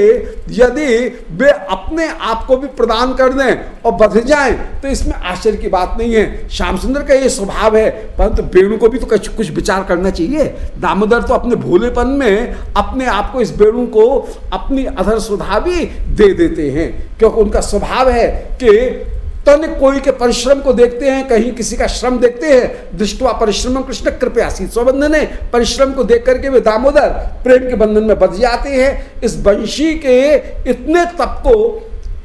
यदि वे अपने आप को भी प्रदान कर दें और बध जाएँ तो इसमें आश्चर्य की बात नहीं है। श्याम सुंदर का ये स्वभाव है, परंतु वेणु को भी तो कुछ कुछ विचार करना चाहिए। दामोदर तो अपने भोलेपन में अपने आप को इस वेणु को अपनी अधर सुधा भी दे देते हैं, क्योंकि उनका स्वभाव है कि तन कोई के परिश्रम को देखते हैं, कहीं किसी का श्रम देखते हैं, दृष्टवा परिश्रम कृष्ण कृपया स्वबंधन। है परिश्रम को देख करके वे दामोदर प्रेम के बंधन में बध जाते हैं। इस वंशी के इतने तप को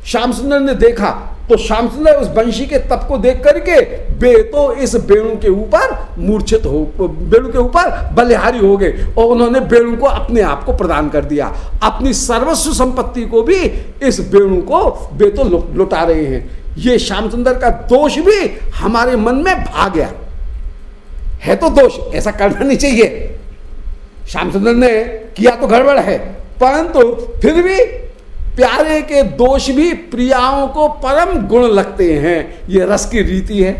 श्याम सुंदर ने देखा तो श्याम सुंदर उस वंशी के तप को देख करके बे तो इस बेणु के ऊपर मूर्छित हो, बेणु के ऊपर बलिहारी हो गए और उन्होंने बेणु को अपने आप को प्रदान कर दिया। अपनी सर्वस्व संपत्ति को भी इस बेणु को बे तो लुटा रहे हैं। ये श्याम सुंदर का दोष भी हमारे मन में भा गया। है तो दोष, ऐसा करना नहीं चाहिए। श्याम सुंदर ने किया तो गड़बड़ है, परंतु फिर भी प्यारे के दोष भी प्रियाओं को परम गुण लगते हैं। ये रस की रीति है।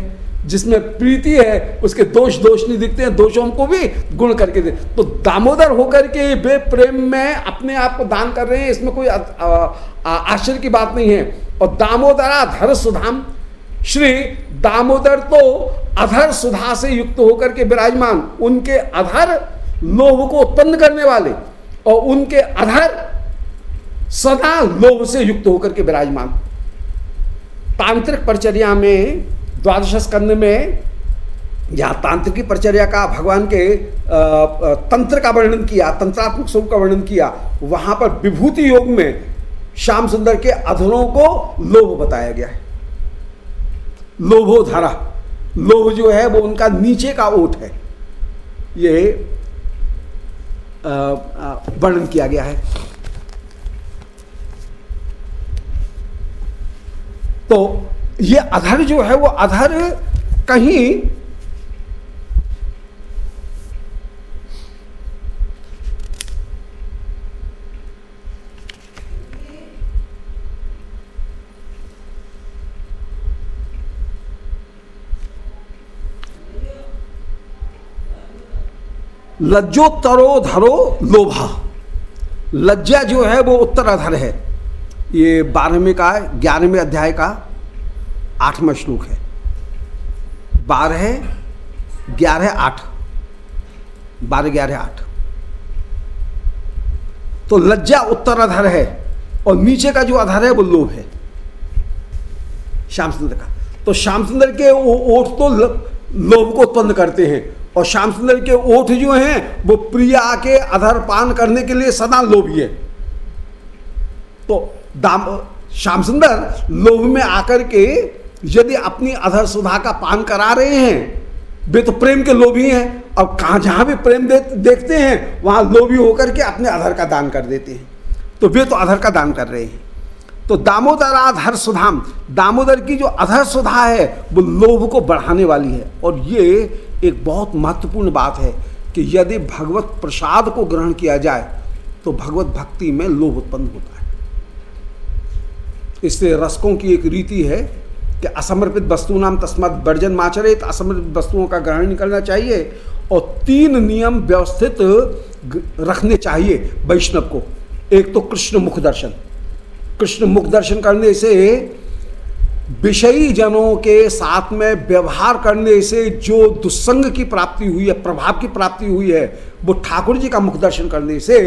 जिसमें प्रीति है, उसके दोष दोष नहीं दिखते हैं, दोषों को भी गुण करके दे। तो दामोदर होकर के वे प्रेम में अपने आप को दान कर रहे हैं, इसमें कोई आश्चर्य की बात नहीं है। और दामोदरा धर सुधाम श्री दामोदर तो अधर सुधा से युक्त होकर के विराजमान, उनके अधर लोभ को उत्पन्न करने वाले और उनके अधर सदा लोभ से युक्त होकर के विराजमान। तांत्रिक परिचर्या में द्वादश स्कंद में या तांत्रिकी परिचर्या का भगवान के तंत्र का वर्णन किया, तंत्रात्मक स्वरूप का वर्णन किया, वहाँ पर विभूति योग में श्याम सुंदर के अधरों को लोभ बताया गया है। लोभो धरा लोभ जो है वो उनका नीचे का ओठ है। ये वर्णन किया गया है। तो ये अधर जो है वो अधर कहीं लज्जोत्तरो धरो लोभा। लज्जा जो है वो उत्तराधर है। ये बारहवें का ग्यारहवें अध्याय का। आठवां श्लोक है। बारह, ग्यारह, आठ। बारह, ग्यारह, आठ। तो लज्जा उत्तराधर है और नीचे का जो आधार है वो लोभ है। श्याम सुंदर का। तो श्याम सुंदर के ओठ तो लोभ को उत्पन्न करते हैं और श्याम सुंदर के ओठ जो हैं, वो प्रिया के अधर पान करने के लिए सदा लोभी है। तो दाम श्याम सुंदर लोभ में आकर के यदि अपनी अधर सुधा का पान करा रहे हैं वे तो प्रेम के लोभी हैं अब कहा जहाँ भी प्रेम दे, देखते हैं वहाँ लोभी होकर के अपने अधर का दान कर देते हैं। तो वे तो अधर का दान कर रहे हैं। तो दामोदर आधर सुधाम दामोदर की जो अधर सुधा है वो लोभ को बढ़ाने वाली है। और ये एक बहुत महत्वपूर्ण बात है कि यदि भगवत प्रसाद को ग्रहण किया जाए तो भगवत भक्ति में लोभ उत्पन्न होता है। इससे रसकों की एक रीति है कि असमर्पित वस्तु नाम तस्मात वर्जन माचरित, असमर्पित वस्तुओं का ग्रहण नहीं करना चाहिए और तीन नियम व्यवस्थित रखने चाहिए वैष्णव को। एक तो कृष्ण मुख दर्शन। कृष्ण मुख दर्शन करने से विषयी जनों के साथ में व्यवहार करने से जो दुस्संग की प्राप्ति हुई है, प्रभाव की प्राप्ति हुई है, वो ठाकुर जी का मुख दर्शन करने से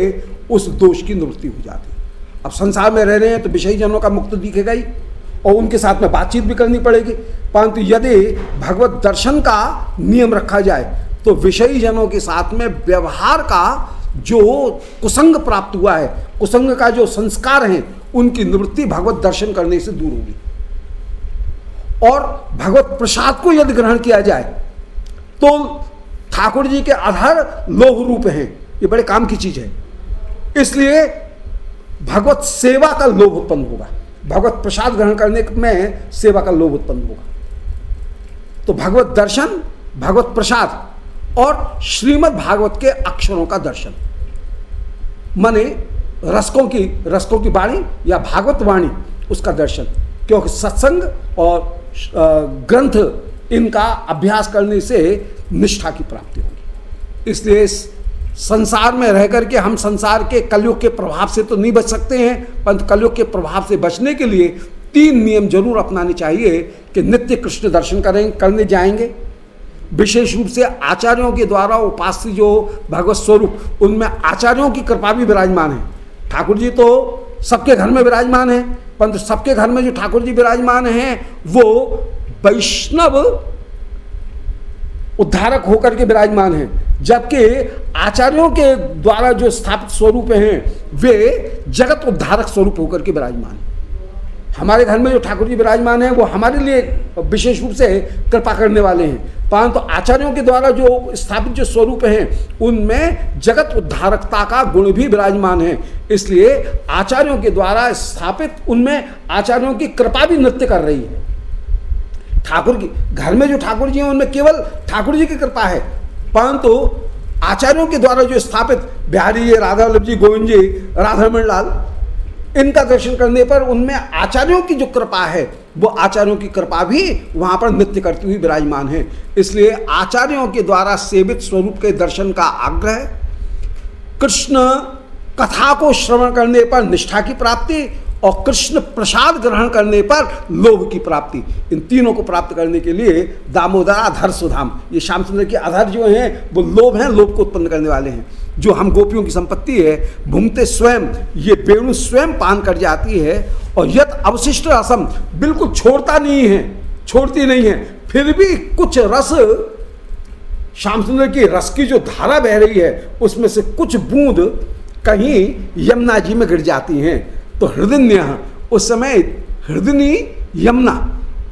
उस दोष की निवृत्ति हो जाती। अब संसार में रह रहे हैं तो विषयी जनों का मुक्त दिखेगा ही। और उनके साथ में बातचीत भी करनी पड़ेगी। परंतु यदि भगवत दर्शन का नियम रखा जाए तो विषयी जनों के साथ में व्यवहार का जो कुसंग प्राप्त हुआ है, कुसंग का जो संस्कार है, उनकी निवृत्ति भगवत दर्शन करने से दूर होगी। और भगवत प्रसाद को यदि ग्रहण किया जाए तो ठाकुर जी के आधार लोह रूप हैं। ये बड़े काम की चीज़ है। इसलिए भगवत सेवा का लोभ उत्पन्न होगा। भगवत प्रसाद ग्रहण करने में सेवा का लोभ उत्पन्न होगा। तो भगवत दर्शन, भगवत प्रसाद और श्रीमद् भागवत के अक्षरों का दर्शन। माने रसकों की रसकों की वाणी या भागवत वाणी, उसका दर्शन। क्योंकि सत्संग और ग्रंथ इनका अभ्यास करने से निष्ठा की प्राप्ति होगी। इसलिए संसार में रह करके हम संसार के कलयुग के प्रभाव से तो नहीं बच सकते हैं, परंतु कलयुग के प्रभाव से बचने के लिए तीन नियम ज़रूर अपनाने चाहिए कि नित्य कृष्ण दर्शन करें, करने जाएँगे। विशेष रूप से आचार्यों के द्वारा उपास्य जो भगवत स्वरूप, उनमें आचार्यों की कृपा भी विराजमान है। ठाकुर जी तो सबके घर में विराजमान है, परंतु सबके घर में जो ठाकुर जी विराजमान हैं, वो वैष्णव उद्धारक होकर के विराजमान हैं। जबकि आचार्यों के द्वारा जो स्थापित स्वरूप हैं, वे जगत उद्धारक स्वरूप होकर के विराजमान हमारे घर में जो ठाकुर जी विराजमान है, वो हमारे लिए विशेष रूप से कृपा करने वाले हैं। परंतु तो आचार्यों के द्वारा जो स्थापित जो स्वरूप हैं, उनमें जगत उद्धारकता का गुण भी विराजमान है। इसलिए आचार्यों के द्वारा स्थापित, उनमें आचार्यों की कृपा भी नृत्य कर रही है। ठाकुर की, घर में जो ठाकुर जी हैं, उनमें केवल ठाकुर जी की कृपा है परंतु आचार्यों के द्वारा जो स्थापित बिहारी जी, राधा वल्लभ जी, गोविंद जी राधारमण लाल इनका दर्शन करने पर उनमें आचार्यों की जो कृपा है, वो आचार्यों की कृपा भी वहाँ पर नृत्य करती हुई विराजमान है। इसलिए आचार्यों के द्वारा सेवित स्वरूप के दर्शन का आग्रह, कृष्ण कथा को श्रवण करने पर निष्ठा की प्राप्ति और कृष्ण प्रसाद ग्रहण करने पर लोभ की प्राप्ति। इन तीनों को प्राप्त करने के लिए दामोदरा धर सुधाम ये श्याम सुंदर के आधार जो हैं, वो लोभ हैं, लोभ को उत्पन्न करने वाले हैं। जो हम गोपियों की संपत्ति है, भूमते स्वयं, ये वेणु स्वयं पान कर जाती है और यद अवशिष्ट रसम बिल्कुल छोड़ता नहीं है, छोड़ती नहीं है। फिर भी कुछ रस, श्याम सुंदर की रस की जो धारा बह रही है, उसमें से कुछ बूंद कहीं यमुना जी में गिर जाती हैं। तो हृदय उस समय हृदय यमुना,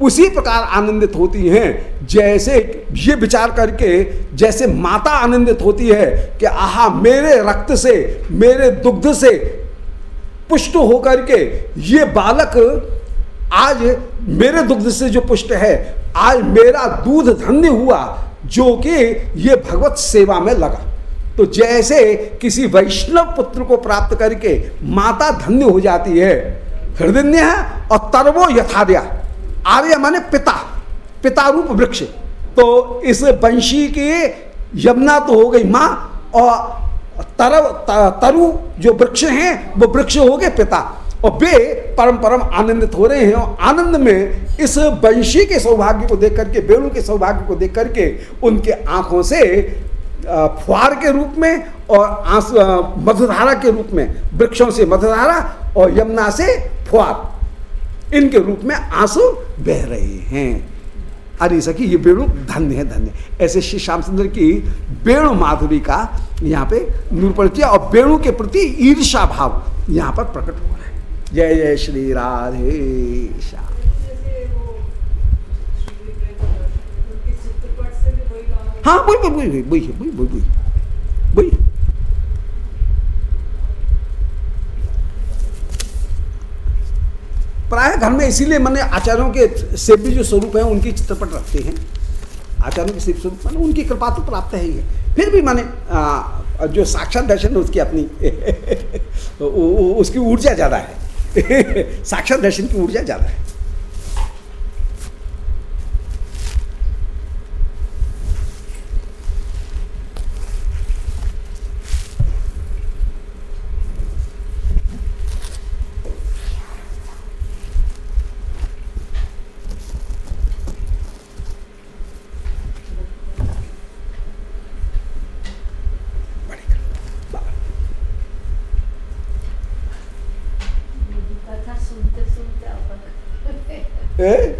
उसी प्रकार आनंदित होती हैं। जैसे ये विचार करके, जैसे माता आनंदित होती है कि आहा, मेरे रक्त से, मेरे दुग्ध से पुष्ट होकर के ये बालक आज मेरे दुग्ध से जो पुष्ट है, आज मेरा दूध धन्य हुआ, जो कि ये भगवत सेवा में लगा। तो जैसे किसी वैष्णव पुत्र को प्राप्त करके माता धन्य हो जाती है हृदय और तरवो यथाद्या। आर्य माने पिता पिता रूप वृक्ष। तो इस वंशी के यमुना तो हो गई माँ और तरव तरु जो वृक्ष हैं, वो वृक्ष हो गए पिता। और वे परम परम आनंदित हो रहे हैं और आनंद में इस वंशी के सौभाग्य को देख करके बेणु के सौभाग्य को देख करके उनके आँखों से फुहार के रूप में और मधुधारा के रूप में, वृक्षों से मधुधारा और यमुना से फुहार। इनके रूप में आँसू बह रहे हैं। अरे सखी, ये वेणु धन्य है, धन्य। ऐसे श्री श्याम सुंदर की वेणु माधुरी का यहाँ पे निरूपण किया और वेणु के प्रति ईर्षा भाव यहाँ पर प्रकट हो रहा है। जय जय श्री राधे श्याम। हाँ वही वही वही वही वही वही वही प्राय घर में इसीलिए मैंने आचार्यों के सेव्य जो स्वरूप है, उनकी चित्रपट रखते हैं। आचार्यों के सेव स्वरूप, मैंने उनकी कृपा तो प्राप्त है ही है। फिर भी मैंने जो साक्षात दर्शन है, उसकी अपनी उसकी ऊर्जा ज़्यादा है। साक्षात दर्शन की ऊर्जा ज़्यादा है। Eh?